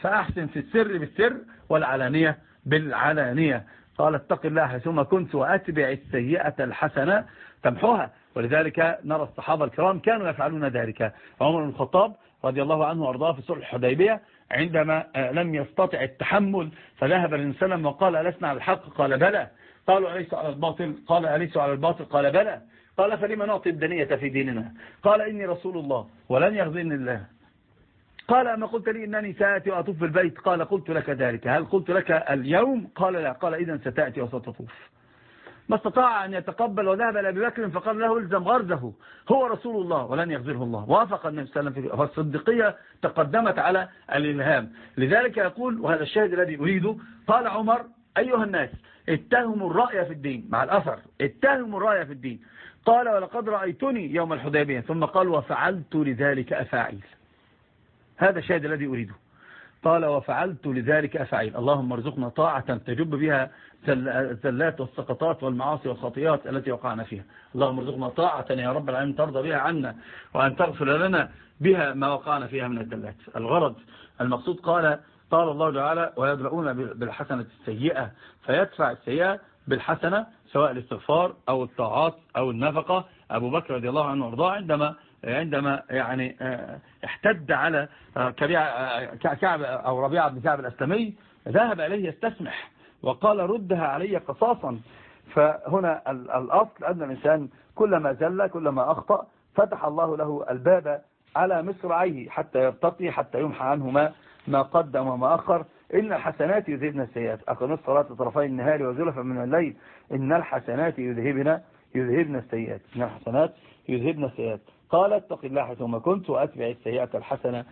فأحسن في السر بالسر والعلانية بالعلانية. قال اتق الله حيثما كنت وأتبع السيئة الحسنة تمحوها. ولذلك نرى الصحابة الكرام كانوا يفعلون ذلك. عمر بن الخطاب رضي الله عنه وأرضاه في صلح الحديبية عندما لم يستطع التحمل فذهب للسلم وقال ألسنا على الحق؟ قال بلى. قالوا أليس على الباطل؟ قال أليس على الباطل؟ قال بلى. قال فلما نعطي الدنية في ديننا؟ قال إني رسول الله ولن يغزيني الله. قال أما قلت لي إنني سأتي وأطوف بالبيت قال قلت لك ذلك. هل قلت لك اليوم؟ قال لا. قال إذا ستأتي وستطوف. ما استطاع أن يتقبل وذهب إلى أبي بكر فقال له الزم غرزه. هو رسول الله ولن يغزره الله. وافق النبي صلى الله عليه وسلم فالصديقية تقدمت على الإلهام. لذلك يقول وهذا الشاهد الذي أريده قال عمر أيها الناس اتهموا الرأي في الدين. مع الأثر اتهموا الرأي في الدين. قال ولقد رأيتني يوم الحديبية. ثم قال وفعلت لذلك أفاعيل. هذا الشاهد الذي أريده. قال وفعلت لذلك أفعيل اللهم ارزقنا طاعة تجب بها الزلات والسقطات والمعاصي والخطيات التي وقعنا فيها. اللهم ارزقنا طاعة يا رب العالمين ترضى بها عنا وأن تغفر لنا بها ما وقعنا فيها من الزلات الغرض المقصود قال قال الله تعالى ويدرؤون بالحسنة السيئة فيدفع السيئة بالحسنة سواء الاستغفار أو الطاعات أو النفقة. أبو بكر رضي الله عنه وأرضاه عندما عندما يعني احتد على كعب أو ربيعة بن كعب الأسلمي ذهب إليه يستسمح. وقال ردها علي قصاصا. فهنا الأصل أن الإنسان كلما زل كلما أخطأ فتح الله له الباب على مصرعيه حتى يرتقي حتى يمحى عنه ما ما قدم وما أخر. إن الحسنات يذهبن السيئات. أقم الصلاة طرفي النهار وزلفا من الليل. إن الحسنات يذهبن يذهبن السيئات. إن الحسنات يذهبن السيئات. قال اتق الله حيثما كنت وأتبع السيئة الحسنة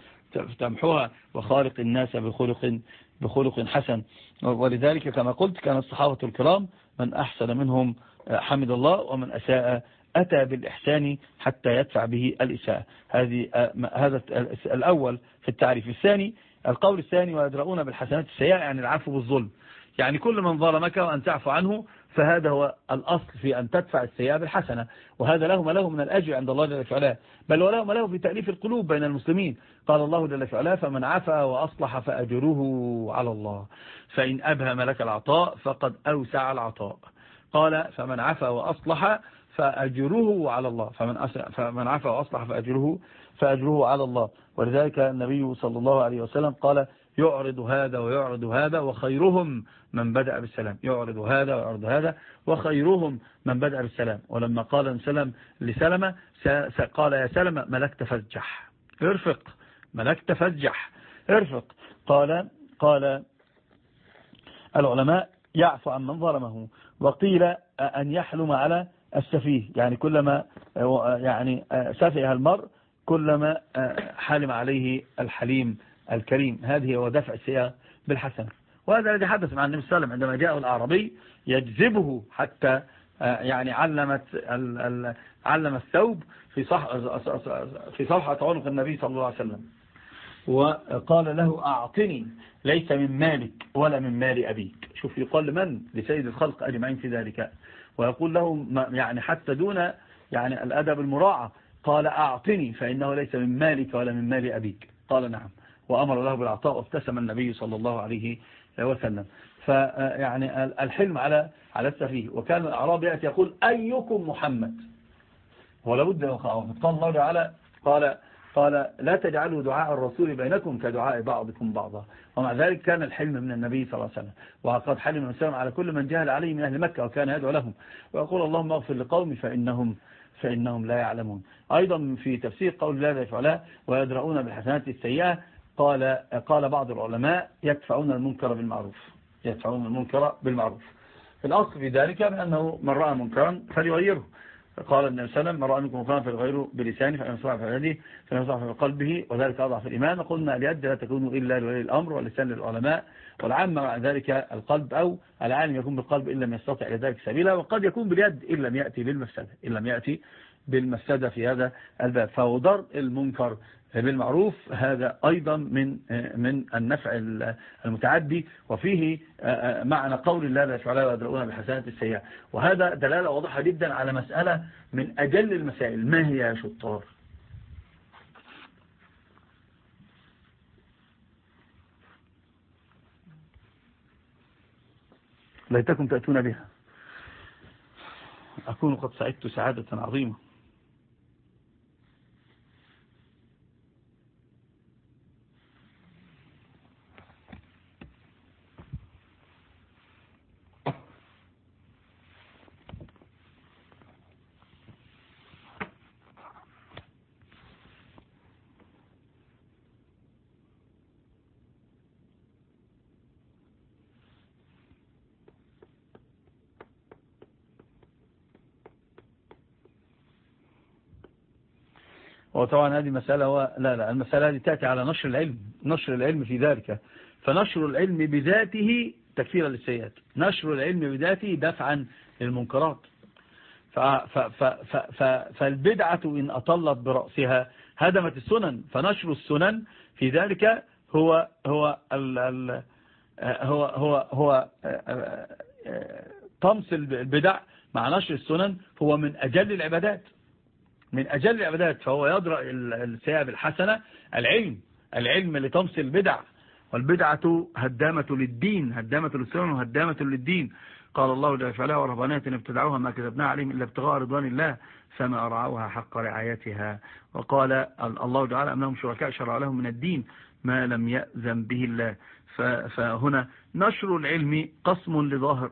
تمحوها وخالق الناس بخلق بخلق حسن. ولذلك كما قلت كان الصحابة الكرام من أحسن منهم حمد الله ومن أساء أتى بالإحسان حتى يدفع به الإساءة. هذه هذا الأول في التعريف. الثاني القول الثاني ويدرؤون بالحسنات السيئة يعني العفو بالظلم يعني كل من ظلمك وأن تعفو عنه فهذا هو الأصل في أن تدفع السيئة بالحسنة وهذا له ما له من الأجر عند الله جل وعلا. بل وله ما له في تأليف القلوب بين المسلمين. قال الله جل وعلا فمن عفا وأصلح فأجره على الله. فإن أبهم لك العطاء فقد أوسع العطاء. قال فمن عفا وأصلح فأجره على الله. فمن, فمن عفا وأصلح فأجره, فأجره على الله. ولذلك النبي صلى الله عليه وسلم قال يعرض هذا ويعرض هذا وخيرهم من بدأ بالسلام. يعرض هذا ويعرض هذا وخيرهم من بدأ بالسلام. ولما قال سلم لسلمة قال يا سلمة ملكت فزجح. ارفق. ملكت فزجح. ارفق. قال قال العلماء يعفو عن من ظلمه وقيل أن يحلم على السفيه. يعني كلما يعني سفه المرء كلما حلم عليه الحليم. الكريم. هذه هو دفع السيئة بالحسنة. وهذا الذي حدث مع النبي صلى الله عليه وسلم عندما جاءه الأعرابي يجذبه حتى يعني علمت علم الثوب في صح في صفحة عنق النبي صلى الله عليه وسلم. وقال له أعطني ليس من مالك ولا من مال أبيك. شوف يقال لمن لسيد الخلق أجمعين في ذلك. ويقول له يعني حتى دون يعني الأدب المراعى قال أعطني فإنه ليس من مالك ولا من مال أبيك. قال نعم. وأمر له بالعطاء وابتسم النبي صلى الله عليه وسلم. فيعني الحلم على على السفيه وكان الأعراب يأتي يقول أيكم محمد؟ ولا بد قال الله تعالى قال قال لا تجعلوا دعاء الرسول بينكم كدعاء بعضكم بعضا. ومع ذلك كان الحلم من النبي صلى الله عليه وسلم. وقد حلم الإسلام على كل من جهل عليه من أهل مكة وكان يدعو لهم. ويقول اللهم اغفر لقومي فإنهم فإنهم لا يعلمون. أيضا في تفسير قول الله تعالى ويدرؤون بالحسنات السيئة قال قال بعض العلماء يدفعون المنكر بالمعروف يدفعون المنكر بالمعروف. الأصل في ذلك بأنه من رأى منكرا فليغيره. قال النبي صلى الله عليه وسلم من رأى منكم منكرا فليغيره بلسانه فإن صلح في يده فإن في قلبه وذلك أضعف الإيمان. قلنا اليد لا تكون إلا لولي الأمر واللسان للعلماء والعامة مع ذلك القلب أو العالم يكون بالقلب إن لم يستطع إلى ذلك سبيلا وقد يكون باليد إن لم يأتي بالمفسدة إن لم يأتي بالمفسدة في هذا الباب. فهو ضرب المنكر بالمعروف هذا أيضا من من النفع المتعدي وفيه معنى قول الله لا يفعلها ويدرؤون بحسنات السيئة. وهذا دلالة واضحة جدا على مسألة من أجل المسائل. ما هي يا شطار؟ ليتكم تأتون بها. أكون قد سعدت سعادة عظيمة. وطبعا هذه مسألة هو لا لا المسألة هذه تأتي على نشر العلم نشر العلم في ذلك. فنشر العلم بذاته تكفيرا للسيئات. نشر العلم بذاته دفعا للمنكرات. فالبدعة إن أطلت برأسها هدمت السنن. فنشر السنن في ذلك هو هو ال ال هو هو هو طمس البدع مع نشر السنن هو من أجل العبادات. من أجل العبادات فهو يدرأ السيئة بالحسنة العلم العلم لطمس البدع. والبدعة هدامة للدين هدامة للسنن وهدامة للدين. قال الله جل وعلا ورهبانات ابتدعوها ما كتبناها عليهم إلا ابتغاء رضوان الله فما أرعوها حق رعايتها. وقال الله تعالى لهم شركاء شرع لهم من الدين ما لم يأذن به الله. فهنا نشر العلم قسم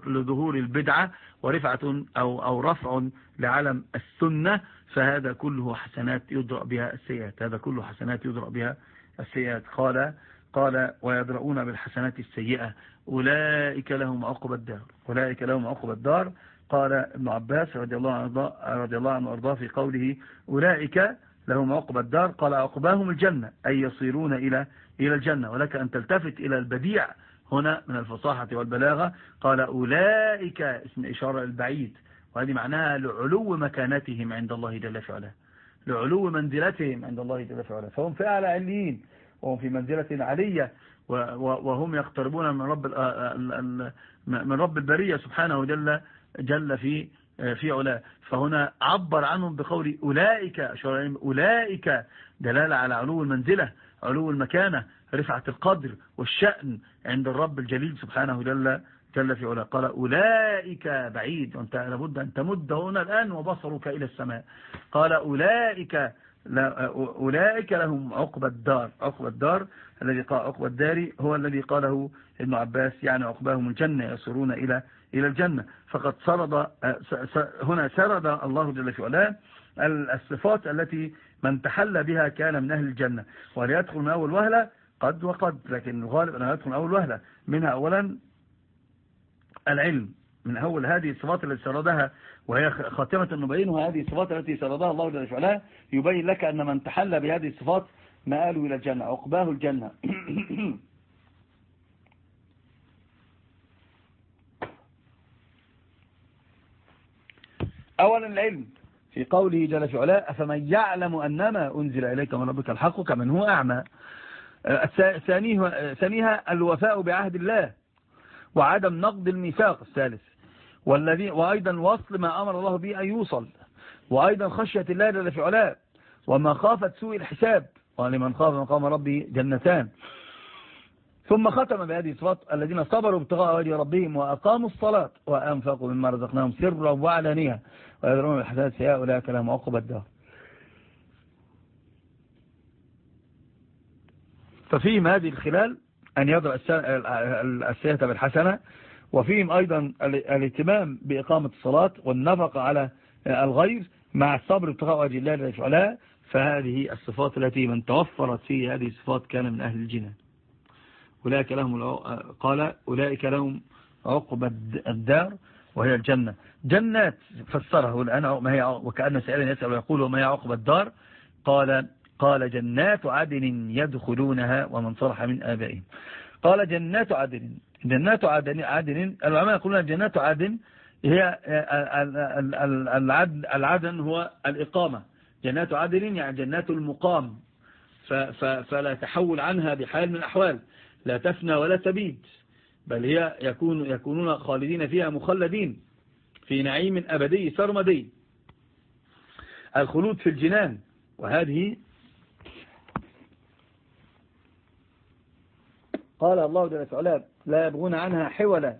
لظهور البدعة ورفعة أو, أو رفع لعلم السنة فهذا كله حسنات يدرأ بها السيئات. هذا كله حسنات يدرأ بها السيئات. قال قال ويدرؤون بالحسنات السيئة. أولئك لهم عقب الدار. أولئك لهم عقب الدار. قال ابن عباس رضي الله عنه رضي الله عنه وأرضاه في قوله أولئك لهم عقب الدار. قال عقباهم الجنة أي يصيرون إلى إلى الجنة. ولك أن تلتفت إلى البديع هنا من الفصاحة والبلاغة. قال أولئك اسم إشارة البعيد وهذه معناها لعلو مكانتهم عند الله جل في لعلو منزلتهم عند الله جل في فهم في أعلى عليين وهم في منزلة علية وهم يقتربون من رب من رب البرية سبحانه جل جل في في علاه. فهنا عبر عنهم بقول أولئك أولئك دلالة على علو المنزلة علو المكانة رفعة القدر والشأن عند الرب الجليل سبحانه جل جل في علاه قال أولئك بعيد. وانت لابد أن تمد هنا الآن وبصرك إلى السماء. قال أولئك أولئك لهم عقب الدار. عقب الدار الذي قال عقب الدار هو الذي قاله ابن عباس يعني عقباهم الجنة يصرون إلى إلى الجنة. فقد سرد هنا سرد الله جل في علاه الصفات التي من تحلى بها كان من أهل الجنة. وليدخل من أول وهلة؟ قد وقد. لكن الغالب أنه يدخل من أول وهلة. منها أولا العلم من أول هذه الصفات التي سردها وهي خاتمة النبيين وهذه الصفات التي سردها الله جل وعلا يبين لك أن من تحلى بهذه الصفات مآله إلى الجنة عقباه الجنة. أولا العلم في قوله جل في علاء أفمن يعلم أنما أنزل إليك من ربك الحق كمن هو أعمى. ثانيها الوفاء بعهد الله. وعدم نقض الميثاق الثالث. والذي وأيضا وصل ما أمر الله به أن يوصل. وأيضا خشية الله جل في علاء وما خافت سوء الحساب. ولمن خاف مقام ربه جنتان. ثم ختم بهذه الصفات الذين صبروا ابتغاء وجه ربهم وأقاموا الصلاة وأنفقوا مما رزقناهم سرا وعلانية. ويدرون بالحسنات سيئة أولئك لهم عقب الدار ففيهم هذه الخلال أن يضع السيئة بالحسنة. وفيهم أيضا الاهتمام بإقامة الصلاة والنفقة على الغير مع الصبر ابتغاء وجه الله للفعلاء فهذه الصفات التي من توفرت فيه هذه الصفات كان من أهل الجنة. أولئك لهم قال أولئك لهم عقب الدار وهي الجنة. جنات فسره الآن وكأن سائلا يسأل ويقول وما هي عقب الدار؟ قال قال جنات عدن يدخلونها ومن صلح من آبائهم. قال جنات عدن. جنات عدن عدن العلماء يقولون جنات عدن هي العدن, العدن هو الإقامة. جنات عدن يعني جنات المقام. فلا تحول عنها بحال من الأحوال. لا تفنى ولا تبيد. بل هي يكون يكونون خالدين فيها مخلدين في نعيم أبدي سرمدي. الخلود في الجنان. وهذه قال الله جل وعلا لا يبغون عنها حولا.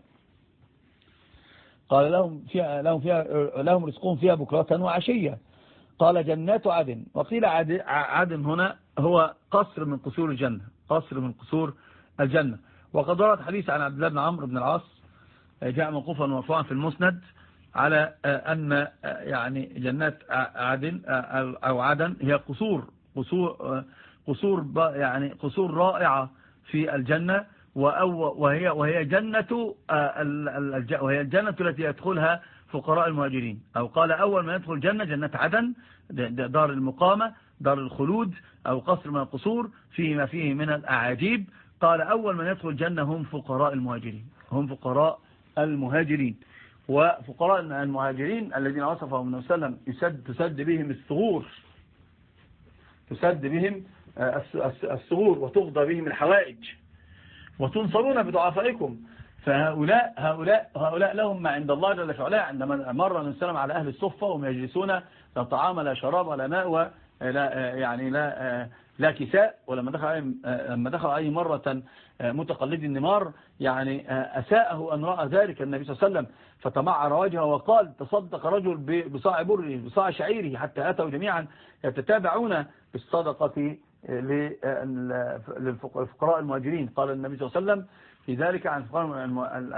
قال لهم فيها لهم فيها لهم رزقهم فيها بكرة وعشية. قال جنات عدن. وقيل عدن هنا هو قصر من قصور الجنة. قصر من قصور الجنة. وقد ورد حديث عن عبد الله بن عمرو بن العاص جاء موقوفا ومرفوعا في المسند على أن يعني جنات عدن أو عدن هي قصور قصور قصور يعني قصور رائعة. في الجنة وهي وهي جنة وهي الجنة التي يدخلها فقراء المهاجرين. أو قال أول ما يدخل جنة جنة عدن دار المقامة دار الخلود أو قصر من القصور فيه ما فيه من الأعاجيب. قال أول من يدخل الجنة هم فقراء المهاجرين هم فقراء المهاجرين. وفقراء المهاجرين الذين وصفهم النبي صلى الله عليه وسلم تسد بهم الثغور تسد بهم الثغور وتغضى بهم الحوائج وتنصرون بضعفائكم. فهؤلاء هؤلاء هؤلاء لهم ما عند الله جل وعلا. عندما مر النبي صلى على أهل الصفة وهم يجلسون لا طعام لا شراب ولا ماء ولا يعني لا لا كساء. ولما دخل لما دخل عليه مرة متقلد النمار يعني أساءه أن رأى ذلك النبي صلى الله عليه وسلم. فتمعر وجهه وقال تصدق رجل بصاع بره بصاع شعيره حتى أتوا جميعا يتتابعون بالصدقة للفقراء المهاجرين. قال النبي صلى الله عليه وسلم في ذلك عن فقراء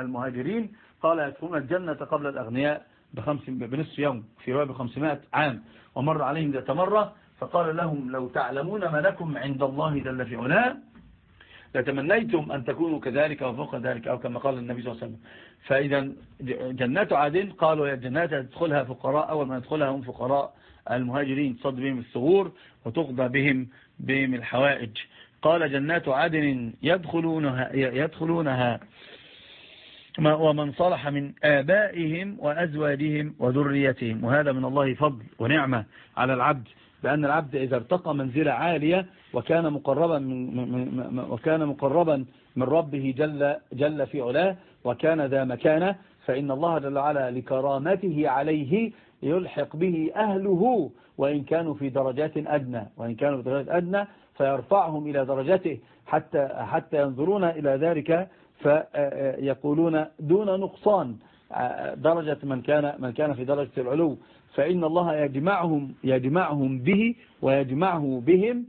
المهاجرين قال يدخلون الجنة قبل الأغنياء بخمس بنصف يوم في رواية بخمسمائة عام ومر عليهم ذات مرة فقال لهم لو تعلمون ما لكم عند الله جل في علاه لتمنيتم أن تكونوا كذلك وفوق ذلك أو كما قال النبي صلى الله عليه وسلم. فإذا جنات عدن قالوا يا جنات تدخلها فقراء أول ما يدخلها هم فقراء المهاجرين تصد بهم الثغور وتقضى بهم بهم الحوائج. قال جنات عدن يدخلونها, يدخلونها. ومن صلح من آبائهم وأزواجهم وذريتهم. وهذا من الله فضل ونعمة على العبد. بأن العبد إذا ارتقى منزلة عالية وكان مقربا من, وكان مقربا من ربه جل, جل في علاه وكان ذا مكانة فإن الله جل وعلا لكرامته عليه يلحق به أهله وإن كانوا في درجات أدنى وإن كانوا في درجات أدنى فيرفعهم إلى درجته حتى, حتى ينظرون إلى ذلك فيقولون دون نقصان درجة من كان, من كان في درجة العلو. فإن الله يجمعهم, يجمعهم به ويجمعه بهم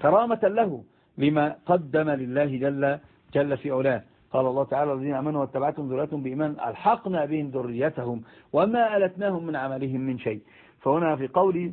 كرامة له لما قدم لله جل, جل في علاه. قال الله تعالى الذين أمنوا واتبعتهم ذريتهم بإيمان ألحقنا بهم ذريتهم وما ألتناهم من عملهم من شيء. فهنا في قول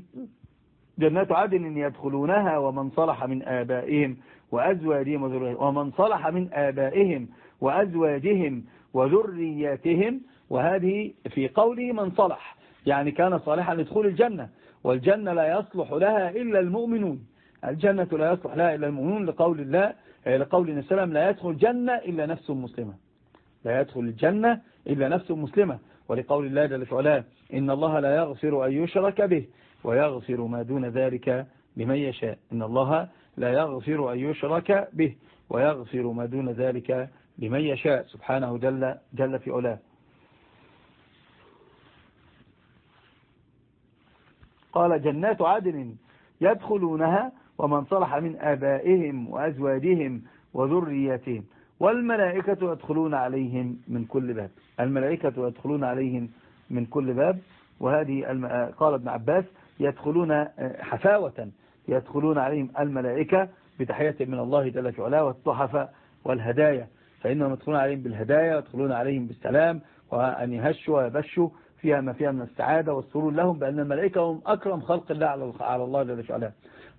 جنات عدن يدخلونها ومن صلح من آبائهم وأزواجهم ومن صلح من آبائهم وأزواجهم وذرياتهم وهذه في قوله من صلح يعني كان صالحا لدخول الجنة والجنة لا يصلح لها إلا المؤمنون. الجنة لا يصلح لها إلا المؤمنون لقول الله لقول السلام لا يدخل الجنة إلا نفس مسلمة. لا يدخل الجنة إلا نفس مسلمة. ولقول الله جل وعلا إن الله لا يغفر أن يشرك به ويغفر ما دون ذلك لمن يشاء. إن الله لا يغفر أن يشرك به ويغفر ما دون ذلك لمن يشاء. سبحانه جل, جل في علاه. قال جنات عدن يدخلونها ومن صلح من آبائهم وأزواجهم وذرياتهم والملائكة يدخلون عليهم من كل باب. الملائكة يدخلون عليهم من كل باب. وهذه قال ابن عباس يدخلون حفاوة. يدخلون عليهم الملائكة بتحية من الله جل في علاه والتحف والهدايا. فإنهم يدخلون عليهم بالهدايا ويدخلون عليهم بالسلام وأن يهشوا ويبشوا فيها ما فيها من السعادة والسرور لهم بأن الملائكة هم أكرم خلق الله على الله جل في علاه.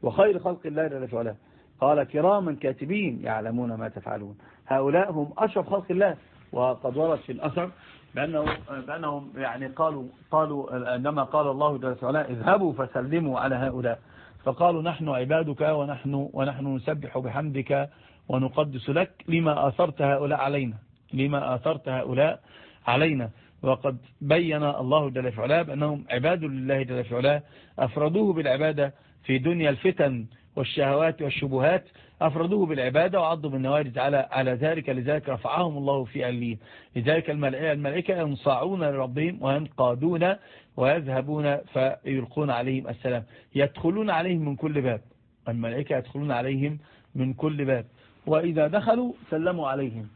وخير خلق الله جل في علاه قال كراما كاتبين يعلمون ما تفعلون. هؤلاء هم أشرف خلق الله. وقد ورد في الأثر بأنه بأنهم يعني قالوا قالوا عندما قال الله جل وعلا اذهبوا فسلموا على هؤلاء. فقالوا نحن عبادك ونحن ونحن نسبح بحمدك ونقدس لك لما أثرت هؤلاء علينا. لما أثرت هؤلاء علينا. وقد بين الله جل وعلا بأنهم عباد لله جل وعلا. أفردوه بالعبادة في دنيا الفتن والشهوات والشبهات أفردوه بالعبادة وعضوا بالنوارج على على ذلك لذلك رفعهم الله في ألين لذلك الملائكة ينصاعون لربهم وينقادون ويذهبون فيلقون عليهم السلام. يدخلون عليهم من كل باب. الملائكة يدخلون عليهم من كل باب. وإذا دخلوا سلموا عليهم.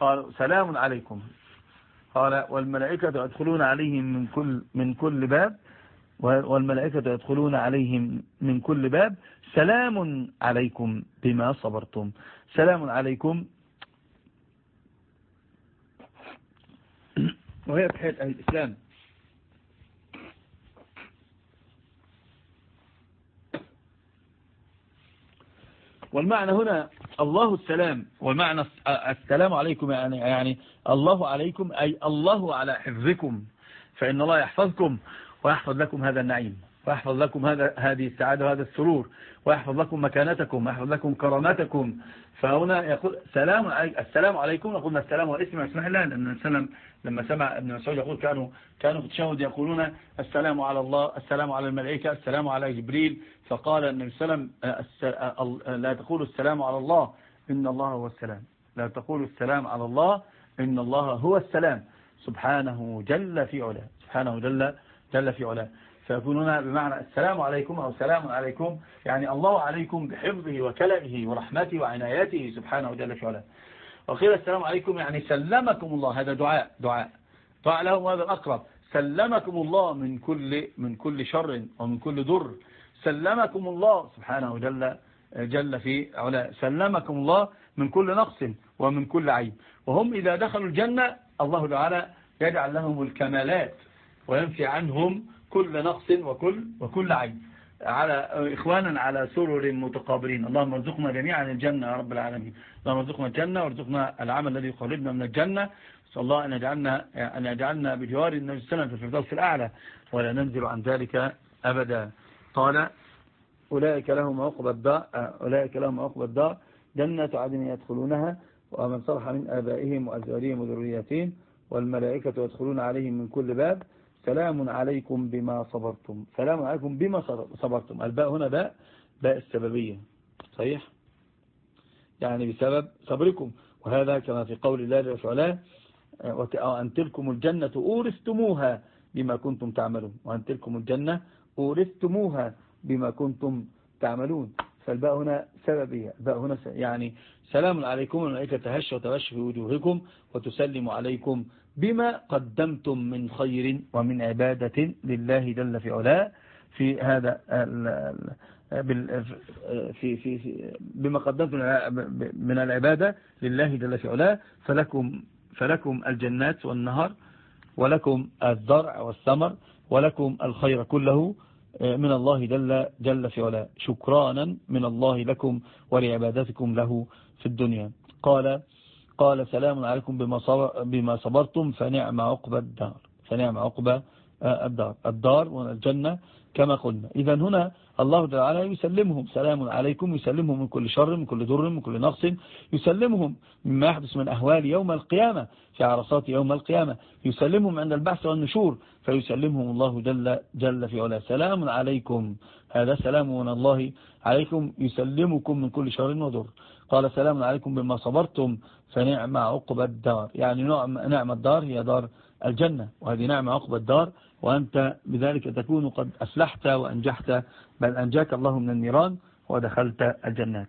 قالوا سلام عليكم. قال والملائكة يدخلون عليهم من كل من كل باب والملائكة يدخلون عليهم من كل باب سلام عليكم بما صبرتم. سلام عليكم. وهي بحيث الإسلام. والمعنى هنا الله السلام والمعنى السلام عليكم يعني, يعني الله عليكم أي الله على حفظكم فإن الله يحفظكم. ويحفظ لكم هذا النعيم ويحفظ لكم هذا هذه السعادة وهذا السرور ويحفظ لكم مكانتكم ويحفظ لكم كرامتكم فهنا يقول سلام السلام عليكم. قلنا السلام والاسم اسمح الله لأن السلام لما سمع ابن مسعود يقول كانوا كانوا في التشهد يقولون السلام على الله السلام على الملائكة السلام على جبريل. فقال النبي صلى عليه وسلم لا تقولوا السلام على الله إن الله هو السلام. لا تقولوا السلام على الله إن الله هو السلام. سبحانه جل في علاه. سبحانه جل جل في علاه. فيكون هنا بمعنى السلام عليكم أو سلام عليكم يعني الله عليكم بحفظه وكلمه ورحمته وعنايته سبحانه جل في علاه. وقيل السلام عليكم يعني سلمكم الله هذا دعاء دعاء. دعاء لهم هذا الأقرب. سلمكم الله من كل من كل شر ومن كل ضر. سلمكم الله سبحانه جل جل في علا سلمكم الله من كل نقص ومن كل عيب. وهم إذا دخلوا الجنة الله تعالى يجعل لهم الكمالات. وينفي عنهم كل نقص وكل وكل عيب. على إخوانا على سرر متقابلين. اللهم ارزقنا جميعا الجنة يا رب العالمين. اللهم ارزقنا الجنة وارزقنا العمل الذي يقربنا من الجنة. صلى الله أن يجعلنا, أن يجعلنا بجوار النبي وسلم في الفردوس الأعلى. ولا ننزل عن ذلك أبدا. قال أولئك لهم عقب الدار أولئك لهم عقب الدار. جنة عدن يدخلونها ومن صلح من آبائهم وأزواجهم وذرياتهم والملائكة يدخلون عليهم من كل باب. سلام عليكم بما صبرتم. سلام عليكم بما صبرتم. الباء هنا باء باء السببية. صحيح؟ يعني بسبب صبركم. وهذا كما في قول الله جل وعلا وأن تلكم الجنة أورثتموها بما كنتم تعملون. وأن تلكم الجنة أورثتموها بما كنتم تعملون. فالباء هنا سببية الباء هنا يعني سلام عليكم الملائكة تهش وتبش في وجوهكم وتسلم عليكم بما قدمتم من خير ومن عبادة لله جل في علاه. في هذا في في بما قدمتم من العبادة لله جل في علاه. فلكم فلكم الجنات والنهر ولكم الزرع والثمر ولكم الخير كله. من الله جل, جل في علاه. شكرانا من الله لكم ولعبادتكم له في الدنيا. قال قال سلام عليكم بما صبرتم فنعم عقب الدار فنعم عقب الدار الدار والجنة كما قلنا. إذا هنا الله تعالى يسلمهم. سلام عليكم. يسلمهم من كل شر من كل ضر من كل نقص. يسلمهم مما يحدث من أهوال يوم القيامة. في عرصات يوم القيامة. يسلمهم عند البحث والنشور. فيسلمهم الله جل, جل في علا سلام عليكم. هذا سلام من الله عليكم. يسلمكم من كل شر وضر. قال سلام عليكم بما صبرتم فنعم عقب الدار. يعني نعم الدار هي دار الجنة. وهذه نعمة عقب الدار وأنت بذلك تكون قد أفلحت وأنجحت بل أنجاك الله من النيران ودخلت الجنات.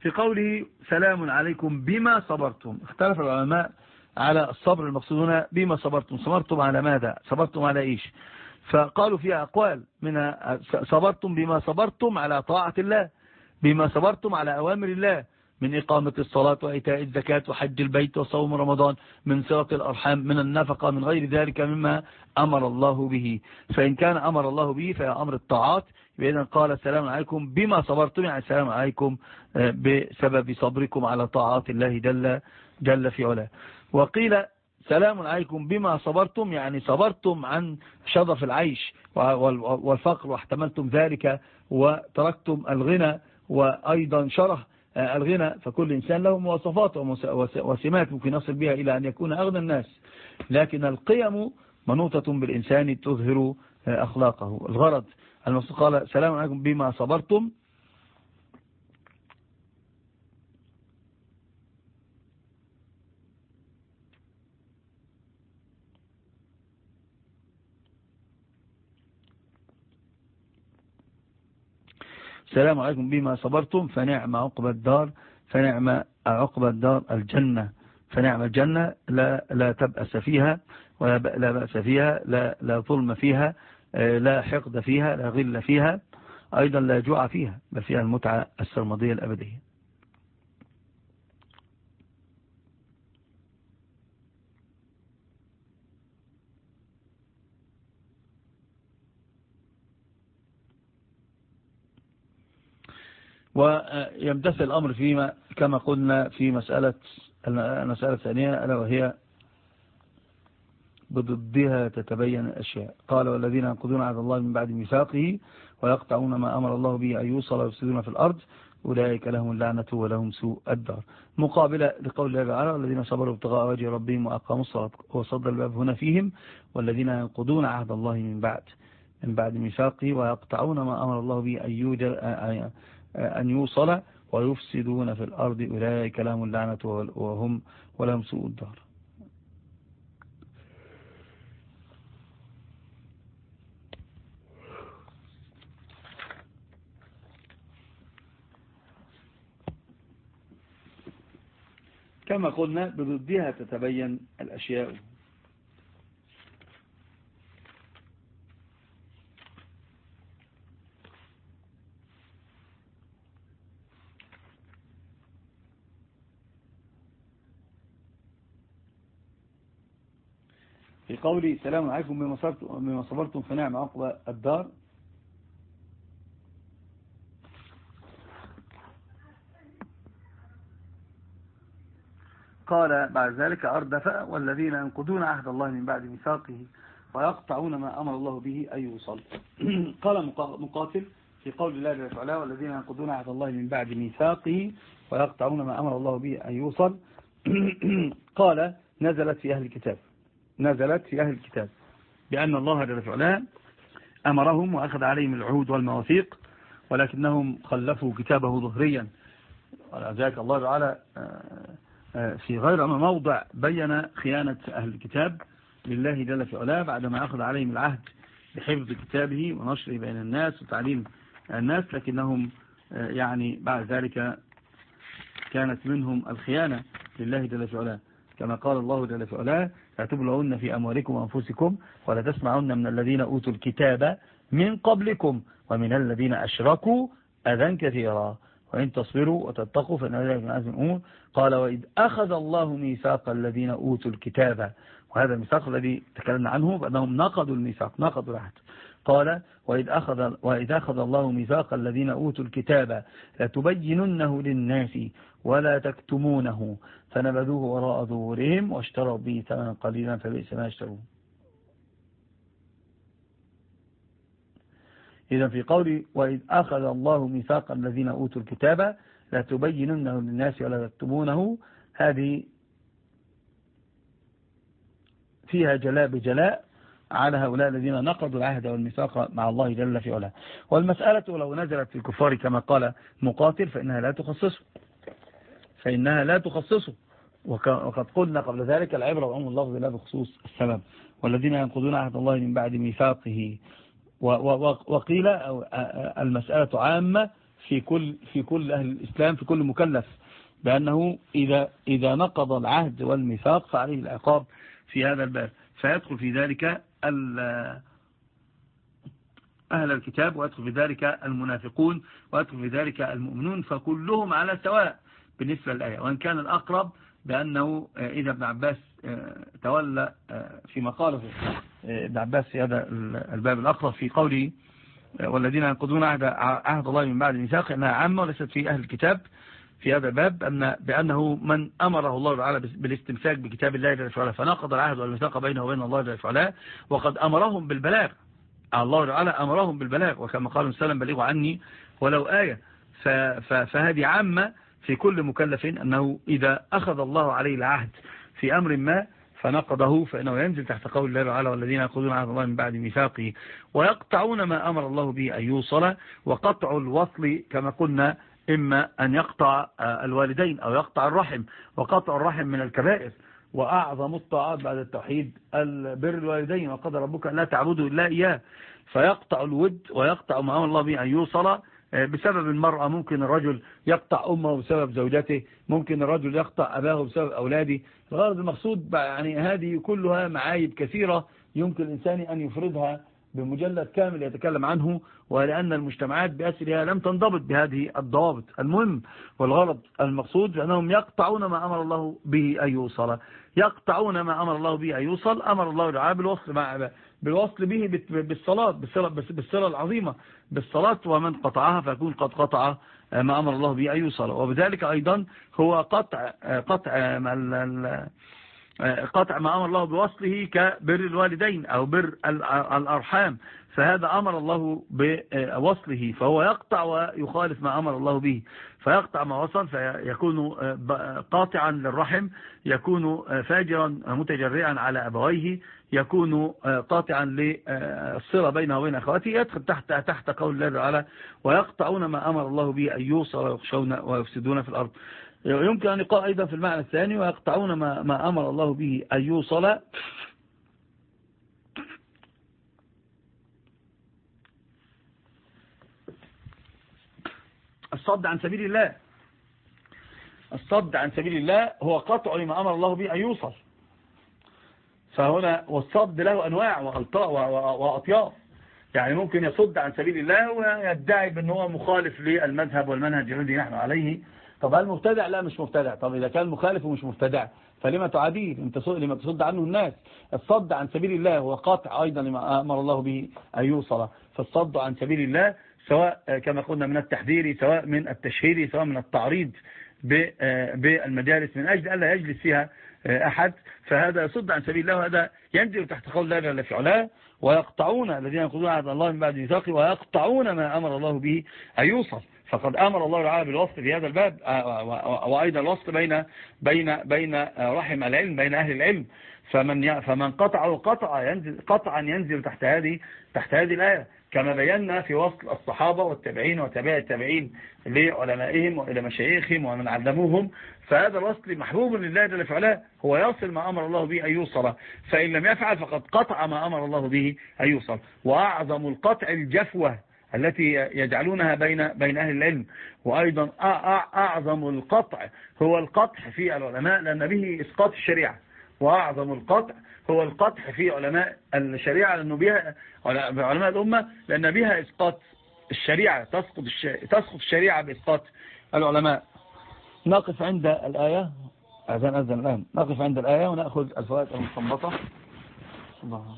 في قوله سلام عليكم بما صبرتم. اختلف العلماء على الصبر المقصود هنا بما صبرتم. صبرتم على ماذا؟ صبرتم على إيش؟ فقالوا فيها أقوال من صبرتم بما صبرتم على طاعة الله. بما صبرتم على أوامر الله من إقامة الصلاة وإيتاء الزكاة وحج البيت وصوم رمضان من صلة الأرحام من النفقة من غير ذلك مما أمر الله به. فإن كان أمر الله به فهي أمر الطاعات. بإذن قال السلام عليكم. بما صبرتم يعني السلام عليكم بسبب صبركم على طاعات الله جل, جل في علاه. وقيل سلام عليكم. بما صبرتم يعني صبرتم عن شظف العيش والفقر واحتملتم ذلك وتركتم الغنى. وأيضا شره الغنى فكل إنسان له مواصفات وسمات ممكن يصل بها إلى أن يكون أغنى الناس. لكن القيم منوطة بالإنسان تظهر أخلاقه. الغرض المصطفى قال سلام عليكم بما صبرتم. السلام عليكم بما صبرتم فنعم عقب الدار فنعم عقب الدار الجنة فنعم الجنة لا, لا تبأس فيها ولا لا بأس فيها لا, لا ظلم فيها لا حقد فيها لا غل فيها أيضا لا جوع فيها بل فيها المتعة السرمدية الأبدية. ويمتثل الأمر فيما كما قلنا في مسألة المسألة الثانية ألا وهي بضدها تتبين الأشياء. قال والذين ينقضون عهد الله من بعد ميثاقه ويقطعون ما أمر الله به أن يوصل ويفسدون في الأرض أولئك لهم اللعنة ولهم سوء الدار. مقابلة لقول الله تعالى الذين صبروا ابتغاء وجه ربهم وأقاموا الصلاة وصد الباب هنا فيهم والذين ينقضون عهد الله من بعد من بعد ميثاقه ويقطعون ما أمر الله به أن, أن يوصل ويفسدون في الأرض. أولئك لهم اللعنة وهم ولهم سوء الدار. كما قلنا بضدها تتبين الأشياء. في قولي سلام عليكم بما صبرتم فنعم عقب الدار. قال بعد ذلك أردف والذين ينقضون عهد الله من بعد ميثاقه ويقطعون ما أمر الله به أن يوصل. قال مقاتل في قول الله جل وعلا والذين ينقضون عهد الله من بعد ميثاقه ويقطعون ما أمر الله به أن يوصل. قال نزلت في أهل الكتاب. نزلت في أهل الكتاب بأن الله جل وعلا أمرهم وأخذ عليهم العهود والمواثيق ولكنهم خلفوا كتابه ظهريا. ولذلك الله تعالى في غير موضع بين خيانة أهل الكتاب لله جل في علاه بعدما أخذ عليهم العهد بحفظ كتابه ونشره بين الناس وتعليم الناس لكنهم يعني بعد ذلك كانت منهم الخيانة لله جل في علاه كما قال الله جل في علاه لا في أموالكم وأنفسكم ولا تسمعن من الذين أوتوا الكتاب من قبلكم ومن الذين أشركوا أذى كثيرا. وإن تصبروا وتتقوا فإن ذلك من عزم الأمور قال وإذ أخذ الله ميثاق الذين أوتوا الكتاب. وهذا الميثاق الذي تكلمنا عنه بأنهم نقضوا الميثاق نقضوا العهد. قال وإذ أخذ, وإذ أخذ الله ميثاق الذين أوتوا الكتاب لتبيننه للناس ولا تكتمونه فنبذوه وراء ظهورهم واشتروا به ثمنا قليلا فبئس ما يشترون. إذا في قولي وإذ أخذ الله ميثاق الذين أوتوا الكتاب لا تبيننه للناس ولا تكتمونه هذه فيها جلاء بجلاء على هؤلاء الذين نقضوا العهد والميثاق مع الله جل في علاه. والمسألة لو نزلت في الكفار كما قال مقاتل فإنها لا تخصصه. فإنها لا تخصصه. وقد قلنا قبل ذلك العبرة وعم اللفظ لا بخصوص السبب. والذين ينقضون عهد الله من بعد ميثاقه. وقيل المسألة عامة في كل في كل أهل الإسلام في كل مكلف. بأنه إذا إذا نقض العهد والميثاق فعليه العقاب في هذا الباب. فيدخل في ذلك أهل الكتاب ويدخل في ذلك المنافقون ويدخل في ذلك المؤمنون فكلهم على سواء. بالنسبة للآية وإن كان الأقرب بأنه إذا ابن عباس تولى في مقاله ابن عباس في هذا الباب الأقرب في قوله والذين ينقضون عهد, عهد الله من بعد الميثاق إنها عامة وليست في أهل الكتاب في هذا الباب أن بأنه من أمره الله تعالى بالاستمساك بكتاب الله جل وعلا فنقض العهد والميثاق بينه وبين الله جل وعلا وقد أمرهم بالبلاغ. الله تعالى أمرهم بالبلاغ وكما قال سلم بلغوا عني ولو آية. فهذه عامة في كل مكلف أنه إذا أخذ الله عليه العهد في أمر ما فنقضه فإنه ينزل تحت قول الله تعالى والذين يأخذون عهد الله من بعد ميثاقه ويقطعون ما أمر الله به أن يوصل وقطع الوصل كما قلنا إما أن يقطع الوالدين أو يقطع الرحم وقطع الرحم من الكبائر وأعظم الطاعات بعد التوحيد البر الوالدين وقد ربك لا تعبدوا إلا إياه فيقطع الود ويقطع ما أمر الله به أن يوصل بسبب المرأة ممكن الرجل يقطع أمه بسبب زوجته ممكن الرجل يقطع أباه بسبب أولاده. الغرض المقصود يعني هذه كلها معايب كثيرة يمكن الإنسان أن يفردها بمجلد كامل يتكلم عنه ولأن المجتمعات بأسرها لم تنضبط بهذه الضوابط. المهم والغرض المقصود أنهم يقطعون ما أمر الله به أن يوصل. يقطعون ما أمر الله به أن يوصل أمر الله تعالى بالوصل, بالوصل به بالصلاة بالصلاة العظيمة بالصلاة ومن قطعها فيكون قد قطع ما أمر الله به أن يوصل. وبذلك أيضا هو قطع قطع قطع ما أمر الله بوصله كبر الوالدين أو بر الأرحام. فهذا أمر الله بوصله فهو يقطع ويخالف ما أمر الله به. فيقطع ما وصل فيكون قاطعا للرحم يكون فاجرا متجرعا على أبويه يكون قاطعا للصلة بينه وبين أخواته يدخل تحت تحت قول الله تعالى ويقطعون ما أمر الله به أن يوصل ويخشون ويفسدون في الأرض. يمكن أن يقال أيضا في المعنى الثاني ويقطعون ما, ما أمر الله به أن يوصل. الصد عن سبيل الله. الصد عن سبيل الله هو قطع لما أمر الله به أن يوصل. فهنا والصد له أنواع وأطياف. يعني ممكن يصد عن سبيل الله ويدعي بأنه مخالف للمذهب والمنهج الذي نحن عليه. طب هل مبتدع؟ لا مش مبتدع. طب إذا كان مخالف ومش مبتدع فلما تعاديه؟ انت لما تصد عنه الناس. الصد عن سبيل الله هو قاطع أيضا لما أمر الله به أن يوصل. فالصد عن سبيل الله سواء كما قلنا من التحذير سواء من التشهير سواء من التعريض بالمجالس من أجل ألا يجلس فيها أحد فهذا يصد عن سبيل الله وهذا ينزل تحت قول الله جل في علاه ويقطعون الذين يقولون عهد الله من بعد ميثاقه ويقطعون ما أمر الله به أن يوصل فقد أمر الله تعالى بالوصف في هذا الباب وأيضا الوصف بين بين بين رحم العلم بين أهل العلم. فمن فمن قطع قطع ينزل قطعا ينزل تحت هذه تحت هذه الآية. كما بينا في وصل الصحابة والتابعين وتابع التابعين لعلمائهم وإلى مشايخهم ومن علموهم فهذا الوصل محبوب لله جل فعلا هو يصل ما أمر الله به أن يوصل. فإن لم يفعل فقد قطع ما أمر الله به أن يوصل. وأعظم القطع الجفوة التي يجعلونها بين بين أهل العلم. وأيضا أعظم القطع هو القطع في العلماء لأن به إسقاط الشريعة. وأعظم القطع هو القطع في علماء الشريعة لأنه بها علماء الأمة لأن بها إسقاط الشريعة تسقط تسقط الشريعة بإسقاط العلماء. نقف عند الآية. أذن أذن الآن. نقف عند الآية ونأخذ الفوائد المستنبطة الله.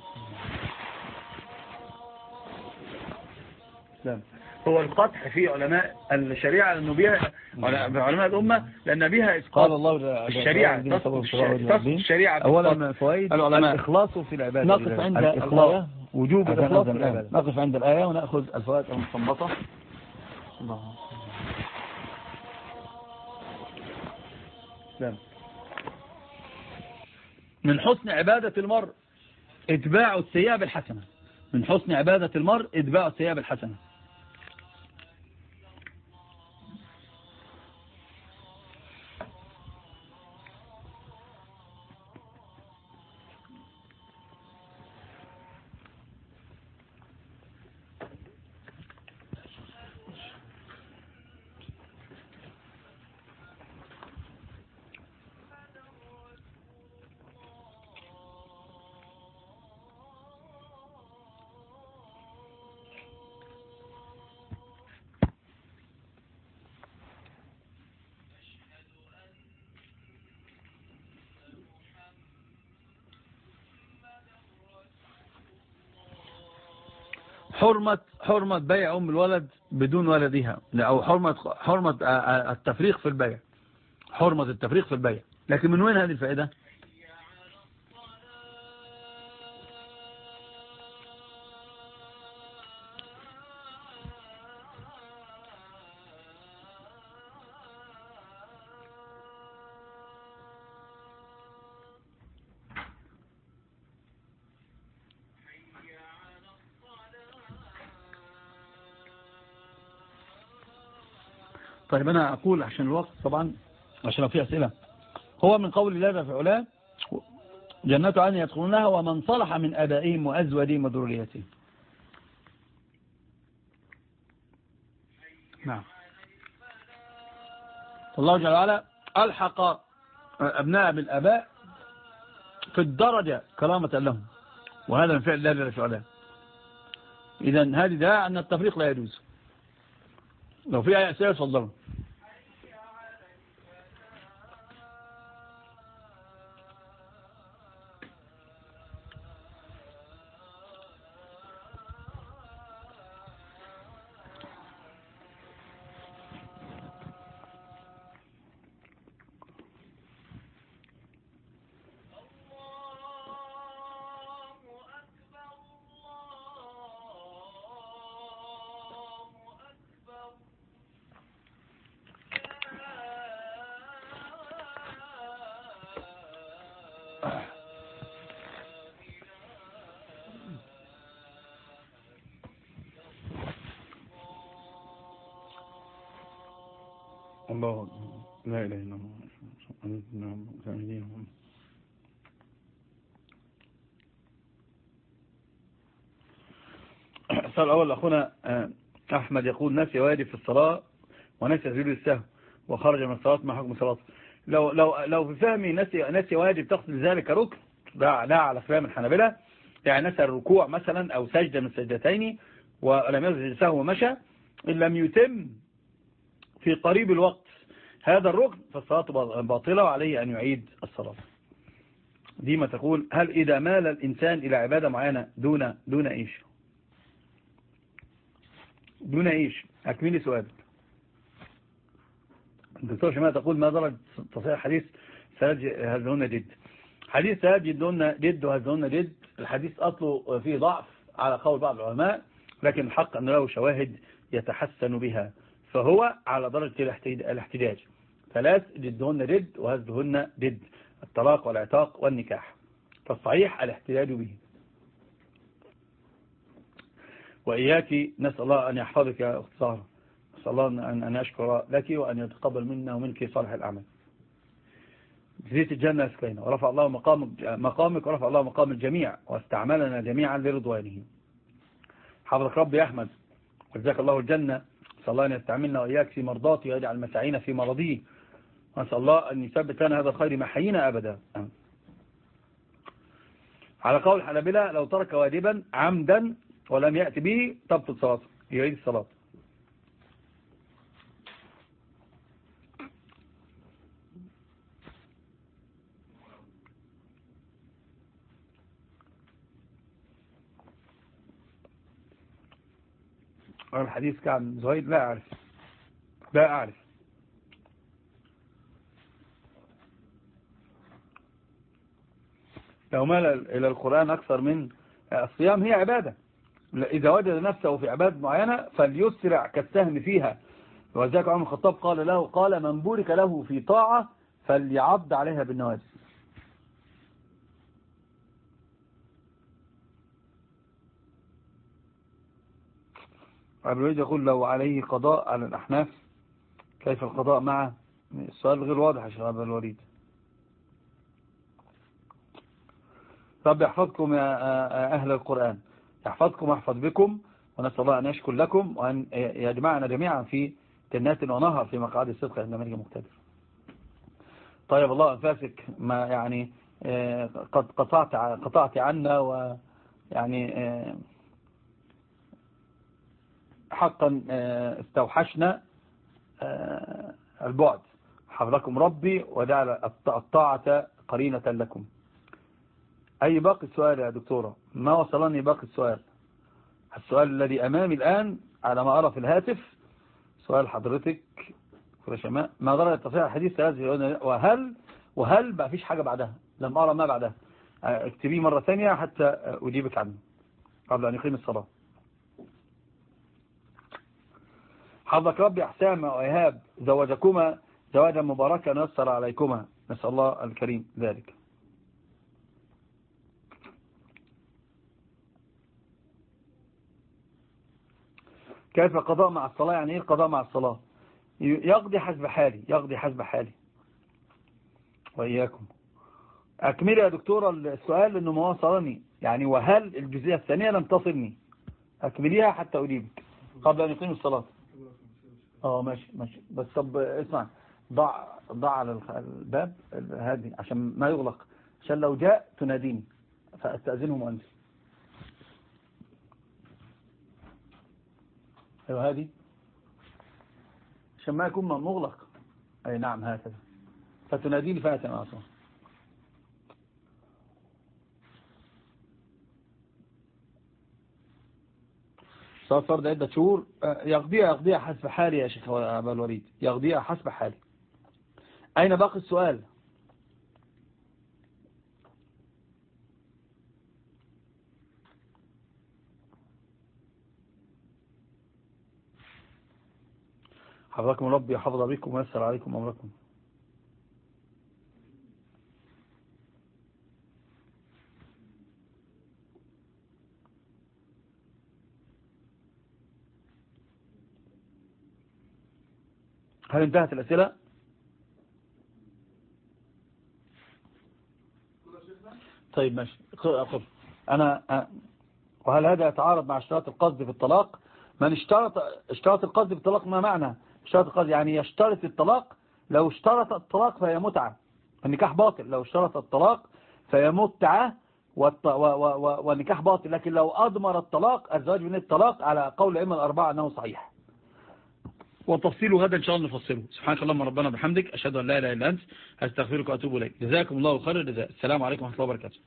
نعم هو القطع في علماء الشريعة لأنه بها علماء الأمة لأن بها إسقاط قال الله الشريعة الشريعة أولا فوائد العلماء. الإخلاص في العبادة نقف عند الآية. وجوب الإخلاص في العبادة. نقف عند الآية ونأخذ الفوائد المستنبطة الله نعم. من حسن عبادة المرء إتباع السيئة بالحسنة من حسن عبادة المرء إتباع السيئة بالحسنة حرمة حرمة بيع أم الولد بدون ولدها. أو حرمة حرمة التفريق في البيع. حرمة التفريق في البيع. لكن من وين هذه الفائدة؟ طيب أنا أقول عشان الوقت طبعا عشان في أسئلة. هو من قول الله في علاه جنات عن يدخلونها ومن صلح من أبائهم وأزواجهم وذريتهم. نعم. الله جل وعلا ألحق أبناء بالأباء في الدرجة كرامة لهم. وهذا من فعل الله جل في علاه إذا هذه دعاء أن التفريق لا يجوز. لو في أي أسئلة تفضلوا. الله لا إله إلا الله السؤال الأول أخونا أحمد يقول نسي واجب في الصلاة ونسي سجود السهو وخرج من الصلاة ما حكم صلاته لو لو لو في فهمي نسي نسي واجب تقصد ذلك ركن لا لا على فهم الحنابلة يعني نسي الركوع مثلا أو سجدة من سجدتين ولم يسجد سهو ومشى إن لم يتم في قريب الوقت هذا الركن فالصلاة باطلة وعليه أن يعيد الصلاة. دي ما تقول هل إذا مال الإنسان إلى عبادة معينة دون دون إيش؟ دون إيش؟ أكملي سؤالك الدكتور شماء تقول ما درجة تصحيح حديث هزهن جد؟ حديث سيجدون جد وهزهن جد؟ الحديث أصله فيه ضعف على قول بعض العلماء لكن الحق أن له شواهد يتحسن بها. فهو على درجة الاحتجاج. ثلاث جدهن جد وهزهن جد الطلاق والعتاق والنكاح. فالصحيح الاحتجاج به. وإياك نسأل الله أن يحفظك يا أخت سارة نسأل الله أن, أشكر لك وأن يتقبل منا ومنك صالح الأعمال. جزيت الجنة سكينة. ورفع الله مقامك, مقامك ورفع الله مقام الجميع واستعملنا جميعا لرضوانه. حفظك ربي يا أحمد. وجزاك الله الجنة. نسأل الله أن يستعملنا وإياك في مرضاتي ويجعل مساعينا في مرضيه ونسأل الله أن يثبت لنا هذا الخير ما حيينا أبدا على قول حنابلة لو ترك واجبا عمدا ولم يأتي به تبطل صلاته يعيد الصلاة. الحديث كعب زهيد لا أعرف. لا أعرف. لو مال إلى القرآن أكثر من الصيام هي عبادة. إذا وجد نفسه في عبادة معينة فليسرع كالسهم فيها. وذلك عمر الخطاب قال له قال من بورك له في طاعة فليعض عليها بالنواجس الوليد يقول لو عليه قضاء على الأحناف كيف القضاء معه؟ السؤال غير واضح يا شباب الوليد. رب يحفظكم يا أهل القرآن. يحفظكم ويحفظ بكم ونسأل الله أن يشكر لكم وأن يجمعنا جميعا في جنات ونهر في مقعد الصدق عند ملك مقتدر. طيب الله أنفاسك ما يعني قد قطعت قطعت عنا ويعني حقا استوحشنا البعد. حفظكم ربي وجعل الطاعة قرينة لكم. أي باقي السؤال يا دكتورة؟ ما وصلني باقي السؤال. السؤال الذي أمامي الآن على ما أرى في الهاتف سؤال حضرتك ما درجة تصحيح الحديث هذه وهل وهل ما فيش حاجة بعدها؟ لم أرى ما بعدها. اكتبيه مرة ثانية حتى أجيبك عنه قبل أن يقيم الصلاة. حظك ربي حسام وإيهاب زوجكما زواجا مباركا نصر عليكما. نسأل الله الكريم ذلك. كيف قضاء مع الصلاة؟ يعني إيه قضاء مع الصلاة؟ يقضي حسب حالي يقضي حسب حالي. وإياكم. أكمل يا دكتورة السؤال لأنه ما وصلني. يعني وهل الجزئية الثانية لم تصلني؟ أكمليها حتى أجيبك قبل أن يقيم الصلاة. آه ماشي ماشي. بس طب اسمع ضع ضع على الباب هذه عشان ما يغلق. عشان لو جاء تناديني فاستأذنهم أنت أيوه هذه عشان ما يكون مغلق. أي نعم هكذا. فتناديني فاتن أصلا. صار فرض عدة شهور. يقضيها يقضيها حسب حالي يا شيخ أبا الوليد. يقضيها حسب حالي. أين باقي السؤال؟ حفظكم ربي حفظ بكم ويسر عليكم أمركم. هل انتهت الأسئلة؟ طيب ماشي. أقف أنا وهل هذا يتعارض مع اشتراط القصد في الطلاق؟ من اشترط اشتراط القصد في الطلاق ما معنى؟ اشتراط القصد يعني يشترط الطلاق لو اشترط الطلاق فهي متعة. النكاح باطل لو اشترط الطلاق فهي متعة والنكاح باطل. لكن لو أضمر الطلاق الزواج من الطلاق على قول الأئمة الأربعة أنه صحيح. وتفصيل هذا إن شاء الله نفصله. سبحانك اللهم ربنا بحمدك أشهد أن لا إله إلا أنت أستغفرك وأتوب إليك. جزاكم الله خير الجزاء. السلام عليكم ورحمة الله وبركاته.